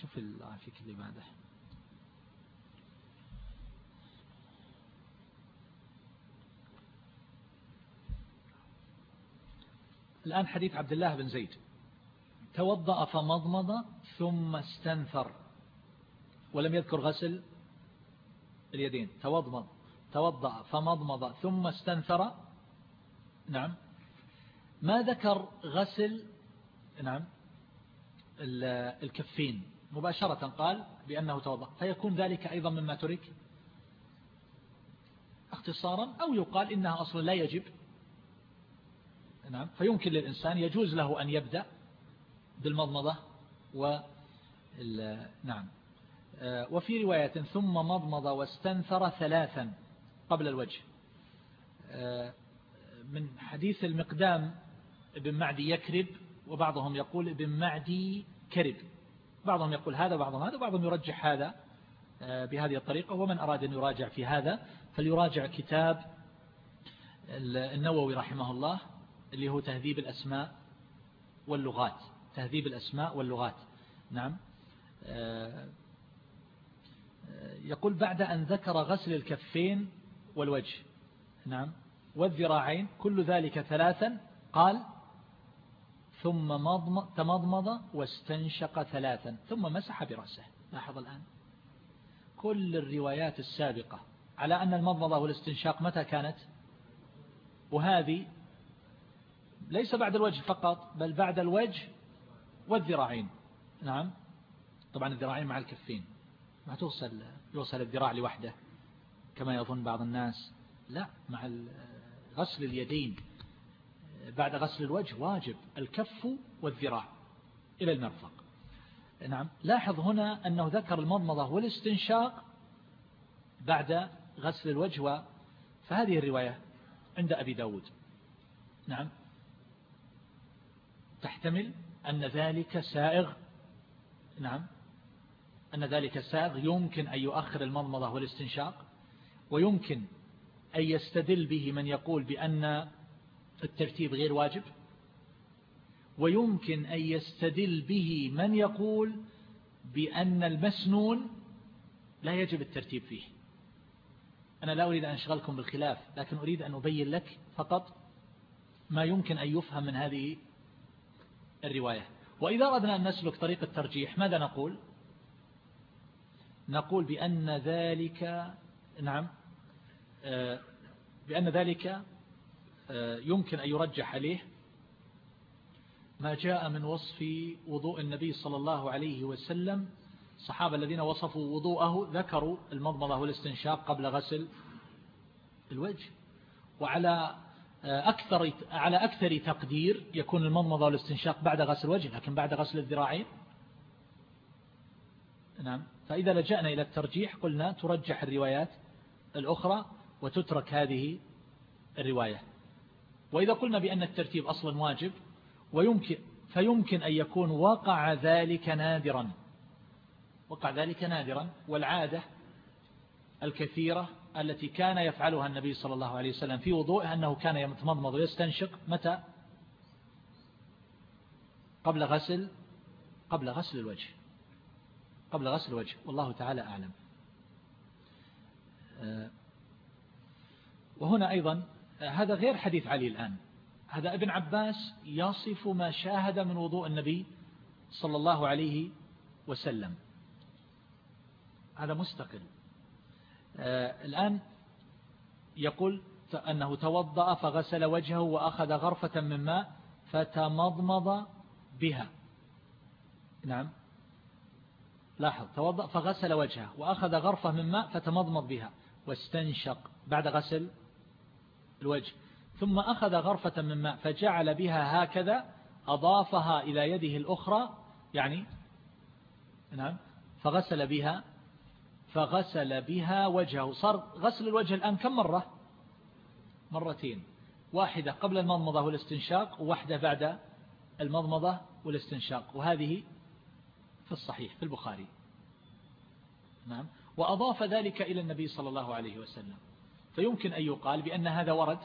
شوف العافيك اللي بعده. الآن حديث عبد الله بن زيد. توضأ فمضمض ثم استنثر ولم يذكر غسل اليدين. توضمض. توضأ فمضمض ثم استنثر. نعم. ما ذكر غسل نعم الكفين؟ مباشرة قال بأنه توضأ. فيكون ذلك أيضا مما ترك اختصارا أو يقال إنها أصلا لا يجب نعم. فيمكن للإنسان يجوز له أن يبدأ بالمضمضة و نعم. آه، وفي رواية ثم مضمض واستنثر ثلاثا قبل الوجه. آه، من حديث المقدام ابن معدي يكرب وبعضهم يقول ابن معدي كرب. بعضهم يقول هذا بعضهم هذا بعضهم يرجح هذا آه، بهذه الطريقة. ومن أراد أن يراجع في هذا فليراجع كتاب النووي رحمه الله. اللي هو تهذيب الأسماء واللغات. تهذيب الأسماء واللغات. نعم. آه، يقول بعد أن ذكر غسل الكفين والوجه. نعم. والذراعين كل ذلك ثلاثا قال ثم مضمض تمضمض واستنشق ثلاثا. ثم مسح برأسه. لاحظ الآن. كل الروايات السابقة على أن المضمضة والاستنشاق متى كانت؟ وهذه ليس بعد الوجه فقط بل بعد الوجه والذراعين. نعم. طبعا الذراعين مع الكفين. ما توصل يوصل الذراع لوحده كما يظن بعض الناس. لا مع غسل اليدين. بعد غسل الوجه واجب الكف والذراع إلى المرفق. نعم. لاحظ هنا أنه ذكر المضمضة والاستنشاق بعد غسل الوجه فهذه الرواية عند أبي داود. نعم. تحتمل أن ذلك سائغ. نعم. أن ذلك سائغ يمكن أن يؤخر المضمضة والاستنشاق ويمكن أن يستدل به من يقول بأن الترتيب غير واجب ويمكن أن يستدل به من يقول بأن المسنون لا يجب الترتيب فيه. أنا لا أريد أن أشغلكم بالخلاف لكن أريد أن أبين لك فقط ما يمكن أن يفهم من هذه الرواية. وإذا أردنا أن نسلك طريق الترجيح ماذا نقول؟ نقول بأن ذلك نعم آه، بأن ذلك آه، يمكن أن يرجح عليه ما جاء من وصف وضوء النبي صلى الله عليه وسلم. الصحابة الذين وصفوا وضوءه ذكروا المضمضة والاستنشاق قبل غسل الوجه. وعلى أكثر على أكثر تقدير يكون المضمضة والاستنشاق بعد غسل الوجه لكن بعد غسل الذراعين. نعم. فإذا لجأنا إلى الترجيح قلنا ترجح الروايات الأخرى وتترك هذه الرواية. وإذا قلنا بأن الترتيب أصلا واجب ويمكن فيمكن أن يكون وقع ذلك نادرا. وقع ذلك نادرا والعادة الكثيرة التي كان يفعلها النبي صلى الله عليه وسلم في وضوءه أنه كان يتمضمض ويستنشق. متى؟ قبل غسل قبل غسل الوجه. قبل غسل الوجه. والله تعالى أعلم. آه، وهنا أيضا هذا غير حديث علي الآن. هذا ابن عباس يصف ما شاهد من وضوء النبي صلى الله عليه وسلم. هذا مستقل. الآن يقول أنه توضأ فغسل وجهه وأخذ غرفة من ماء فتمضمض بها. نعم. لاحظ. توضأ فغسل وجهه وأخذ غرفة من ماء فتمضمض بها واستنشق بعد غسل الوجه. ثم أخذ غرفة من ماء فجعل بها هكذا أضافها إلى يده الأخرى يعني نعم فغسل بها فغسل بها وجهه. صار غسل الوجه الآن كم مرة؟ مرتين. واحدة قبل المضمضة والاستنشاق وواحدة بعد المضمضة والاستنشاق. وهذه في الصحيح في البخاري. نعم. وأضاف ذلك إلى النبي صلى الله عليه وسلم. فيمكن أن يقال بأن هذا ورد.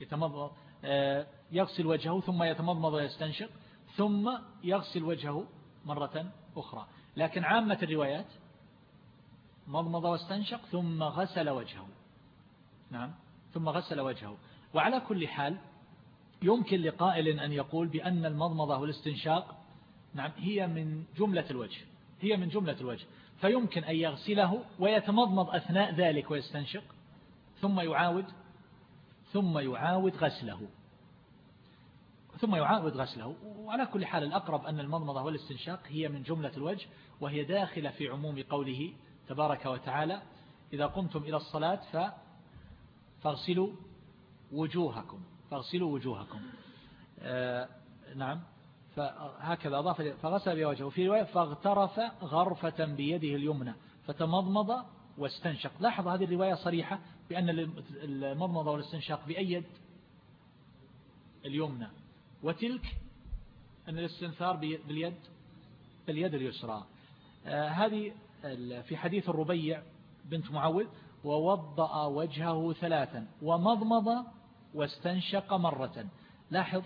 يتمضمض آه، يغسل وجهه ثم يتمضمض ويستنشق ثم يغسل وجهه مرة أخرى. لكن عامة الروايات مضمض واستنشق ثم غسل وجهه. نعم ثم غسل وجهه. وعلى كل حال يمكن لقائل أن يقول بأن المضمضة والاستنشاق نعم هي من جملة الوجه. هي من جملة الوجه. فيمكن أن يغسله ويتمضمض أثناء ذلك ويستنشق ثم يعاود ثم يعاود غسله. ثم يعاود غسله. وعلى كل حال الأقرب أن المضمضة والاستنشاق هي من جملة الوجه وهي داخلة في عموم قوله تبارك وتعالى إذا قمتم إلى الصلاة ف فاغسلوا وجوهكم فاغسلوا وجوهكم. آه نعم. فهكذا أضاف فغسل بوجهه في رواية فاغترف غرفة بيده اليمنى فتمضمض واستنشق. لاحظ هذه الرواية صريحة بأن المضمضة والاستنشاق بأي يد؟ اليمنى. وتلك أن الاستنثار باليد باليد اليسرى. آه هذه في حديث الربيع بنت معوذ ووضأ وجهه ثلاثا ومضمض واستنشق مرة. لاحظ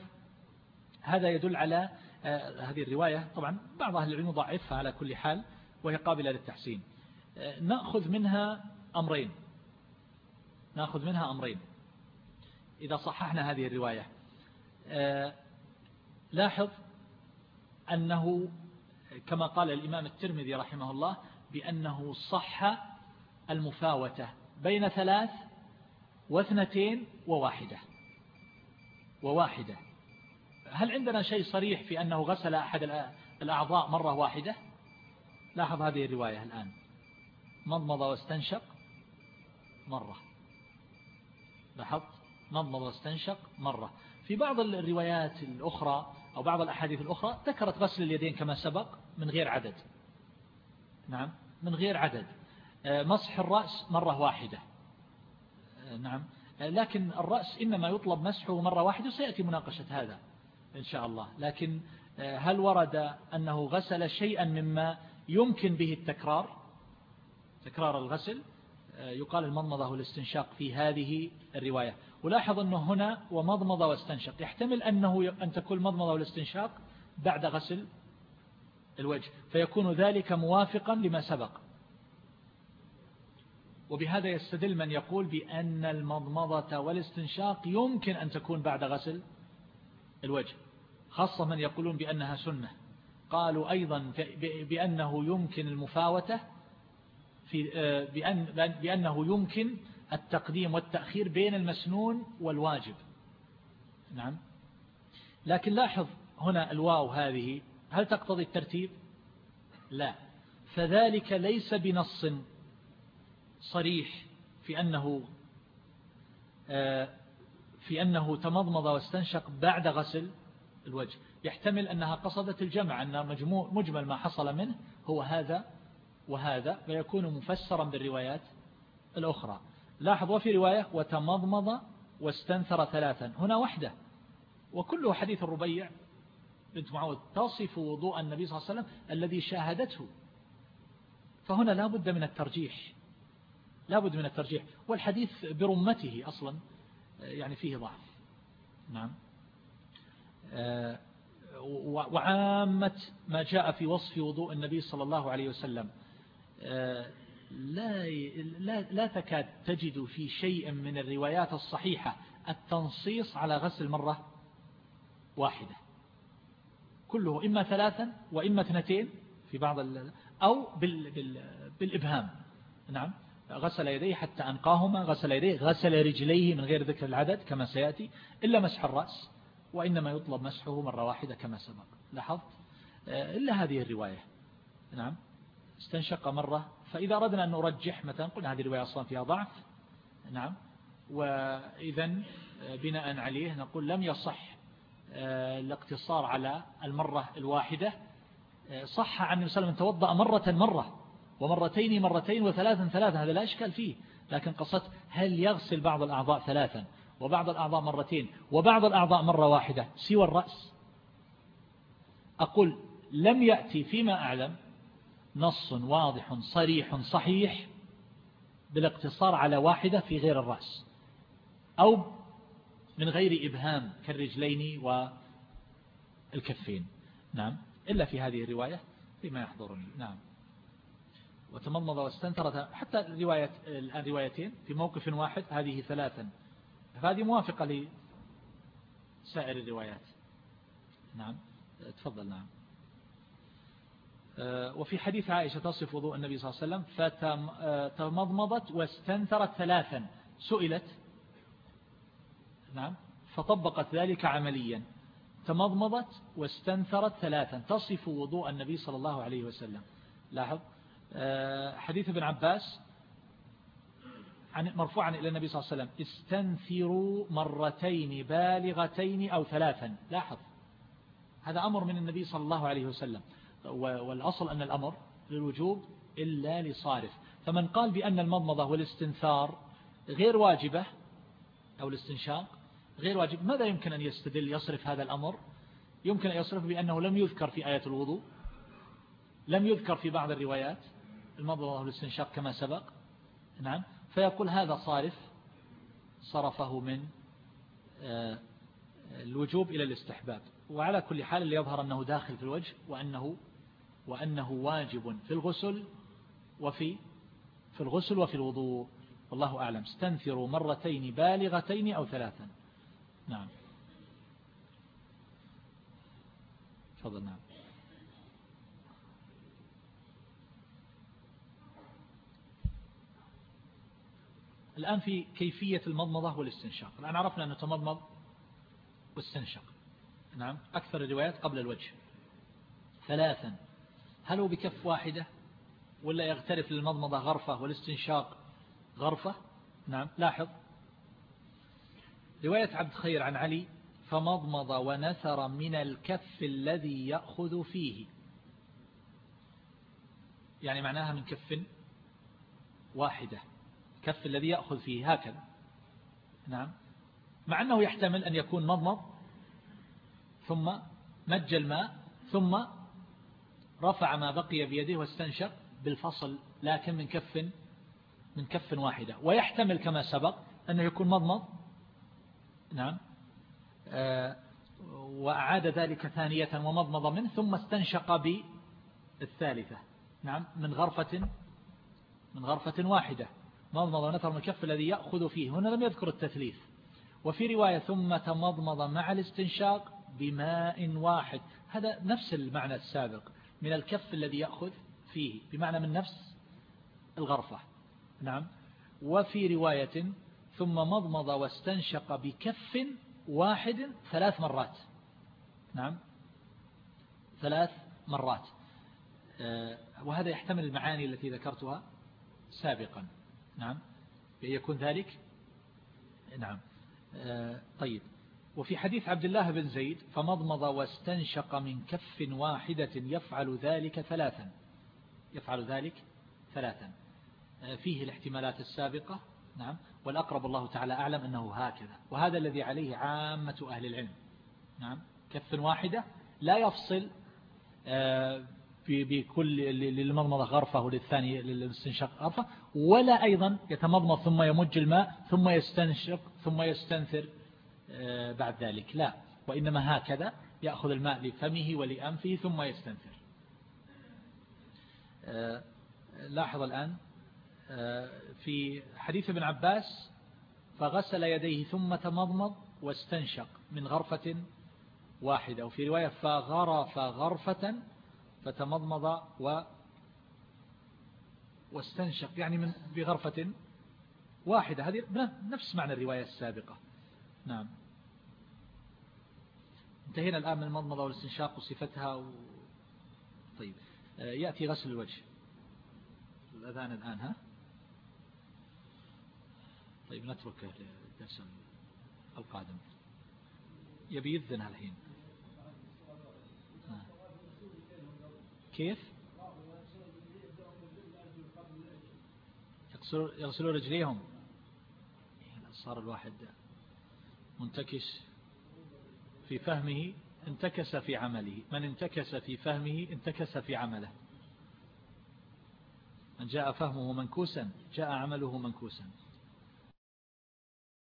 هذا يدل على آه، هذه الرواية طبعا بعض أهل العلم ضعفها على كل حال وهي قابلة للتحسين. آه، نأخذ منها أمرين. نأخذ منها أمرين. إذا صححنا هذه الرواية. آه، لاحظ أنه كما قال الإمام الترمذي رحمه الله بأنه صح المفاوتة بين ثلاث واثنتين وواحدة. وواحدة. هل عندنا شيء صريح في أنه غسل أحد الأعضاء مرة واحدة؟ لاحظ هذه الرواية الآن. مضمض واستنشق مرة. لاحظت؟ مضمض واستنشق مرة. في بعض الروايات الأخرى أو بعض الأحاديث الأخرى ذكرت غسل اليدين كما سبق من غير عدد. نعم من غير عدد. آه، مسح الرأس مرة واحدة. آه، نعم. آه، لكن الرأس إنما يطلب مسحه مرة واحدة وسيأتي مناقشة هذا إن شاء الله. لكن هل ورد أنه غسل شيئا مما يمكن به التكرار؟ تكرار الغسل يقال المضمضة والاستنشاق في هذه الرواية. ولاحظ أنه هنا ومضمضة واستنشق. يحتمل أنه أن تكون المضمضة والاستنشاق بعد غسل الوجه فيكون ذلك موافقا لما سبق. وبهذا يستدل من يقول بأن المضمضة والاستنشاق يمكن أن تكون بعد غسل الوجه خاصة من يقولون بأنها سنة. قالوا أيضا بأنه يمكن المفاوتة في آه، بأن بأنه يمكن التقديم والتأخير بين المسنون والواجب. نعم. لكن لاحظ هنا الواو هذه هل تقتضي الترتيب؟ لا. فذلك ليس بنص صريح في أنه آه، في أنه تمضمض واستنشق بعد غسل الوجه. يحتمل أنها قصدت الجمع أن مجموع مجمل ما حصل منه هو هذا وهذا فيكون مفسرا بالروايات الأخرى. لاحظ وفي رواية وتمضمض واستنثر ثلاثا. هنا وحده. وكله حديث الربيع بنت معود تصف وضوء النبي صلى الله عليه وسلم الذي شاهدته. فهنا لا بد من الترجيح. لا بد من الترجيح. والحديث برمته أصلا يعني فيه ضعف. نعم. آه، وعامة ما جاء في وصف وضوء النبي صلى الله عليه وسلم. آه، لا, لا, لا تكاد تجد في شيء من الروايات الصحيحة التنصيص على غسل مرة واحدة. كله إما ثلاثا وإما اثنتين في بعض أو بال بال بالإبهام. نعم. غسل يديه حتى أنقاهما غسل يديه غسل رجليه من غير ذكر العدد كما سيأتي إلا مسح الرأس وإنما يطلب مسحه مرة واحدة كما سبق. لاحظت؟ إلا هذه الرواية. نعم. استنشق مرة فإذا أردنا أن نرجح مثلا قلنا هذه الرواية أصلا فيها ضعف. نعم. وإذا بناء عليه نقول لم يصح آه، الاقتصار على المرة الواحدة. آه، صح عن النبي صلى الله عليه وسلم توضأ مرة مرة ومرتين مرتين وثلاثا ثلاثا هذا لا إشكال فيه. لكن قصدت هل يغسل بعض الأعضاء ثلاثا وبعض الأعضاء مرتين وبعض الأعضاء مرة واحدة سوى الرأس؟ أقول لم يأتي فيما أعلم نص واضح صريح صحيح بالاقتصار على واحدة في غير الرأس أو من غير إبهام كالرجلين والكفين. نعم. إلا في هذه الرواية فيما يحضرني. نعم. وتمضمض واستنثر حتى الرواية الآن روايتين في موقف واحد هذه ثلاثا. فهذه موافقة لسائر الروايات. نعم. تفضل. نعم. آه، وفي حديث عائشة تصف وضوء النبي صلى الله عليه وسلم فتمضمضت واستنثرت ثلاثا. سئلت نعم. فطبقت ذلك عمليا. تمضمضت واستنثرت ثلاثا. تصف وضوء النبي صلى الله عليه وسلم. لاحظ آه، حديث ابن عباس عن مرفوعا إلى النبي صلى الله عليه وسلم. استنثروا مرتين بالغتين أو ثلاثا. لاحظ. هذا أمر من النبي صلى الله عليه وسلم. والأصل أن الأمر للوجوب إلا لصارف. فمن قال بأن المضمضة والاستنثار غير واجبة أو الاستنشاق غير واجب. ماذا يمكن أن يستدل يصرف هذا الأمر؟ يمكن أن يصرف بأنه لم يذكر في آية الوضوء لم يذكر في بعض الروايات. المضمضة والاستنشاق كما سبق. نعم. فيقول هذا صارف صرفه من آه، الوجوب إلى الاستحباب. وعلى كل حال اللي يظهر أنه داخل في الوجه وأنه وأنه واجب في الغسل وفي في الغسل وفي الوضوء. والله أعلم. استنثروا مرتين بالغتين أو ثلاثا. نعم. تفضل نعم. الآن في كيفية المضمضة والاستنشاق. الآن عرفنا أن نتمضمض واستنشق. نعم. أكثر الروايات قبل الوجه. ثلاثا. هل هو بكف واحدة ولا يغترف للمضمضة غرفة والاستنشاق غرفة؟ نعم. لاحظ. رواية عبد خير عن علي فمضمض ونثر من الكف الذي يأخذ فيه. يعني معناها من كف واحدة كف الذي يأخذ فيه هكذا. نعم. مع أنه يحتمل أن يكون مضمض ثم مج الماء ثم رفع ما بقي بيده واستنشق بالفصل لكن من كف من كف واحدة. ويحتمل كما سبق أنه يكون مضمض نعم. آه، وأعاد ذلك ثانية ومضمض منه ثم استنشق بالثالثة. نعم من غرفة من غرفة واحدة. مضمض ونثر من الكف الذي يأخذ فيه. هنا لم يذكر التثليث. وفي رواية ثم تمضمض مع الاستنشاق بماء واحد. هذا نفس المعنى السابق من الكف الذي يأخذ فيه بمعنى من نفس الغرفة. نعم. وفي رواية ثم مضمض واستنشق بكف واحد ثلاث مرات. نعم. ثلاث مرات. آه، وهذا يحتمل المعاني التي ذكرتها سابقا. نعم. يكون ذلك؟ نعم. آه، طيب. وفي حديث عبد الله بن زيد فمضمض واستنشق من كف واحدة يفعل ذلك ثلاثا. يفعل ذلك ثلاثا. آه، فيه الاحتمالات السابقة. نعم. والأقرب الله تعالى أعلم أنه هكذا. وهذا الذي عليه عامة أهل العلم. نعم. كف واحدة لا يفصل آه، بكل للمضمضة غرفة وللثاني للاستنشاق غرفة ولا أيضا يتمضمض ثم يمج الماء ثم يستنشق ثم يستنثر آه، بعد ذلك. لا. وإنما هكذا يأخذ الماء لفمه ولأنفه ثم يستنثر. آه، لاحظ الآن في حديث ابن عباس فغسل يديه ثم تمضمض واستنشق من غرفة واحدة وفي رواية فغرف غرفة فتمضمض و واستنشق يعني من بغرفة واحدة. هذه نفس معنى الرواية السابقة. نعم. انتهينا الآن من المضمضة والاستنشاق وصفتها و... طيب. آه، يأتي غسل الوجه. الأذان الآن ها؟ طيب نتركه للدرس القادم. يبي يذن الحين كيف؟ يغسلوا رجليهم. صار الواحد منتكس في فهمه انتكس في عمله. من انتكس في فهمه انتكس في عمله. من جاء فهمه منكوسا جاء عمله منكوسا.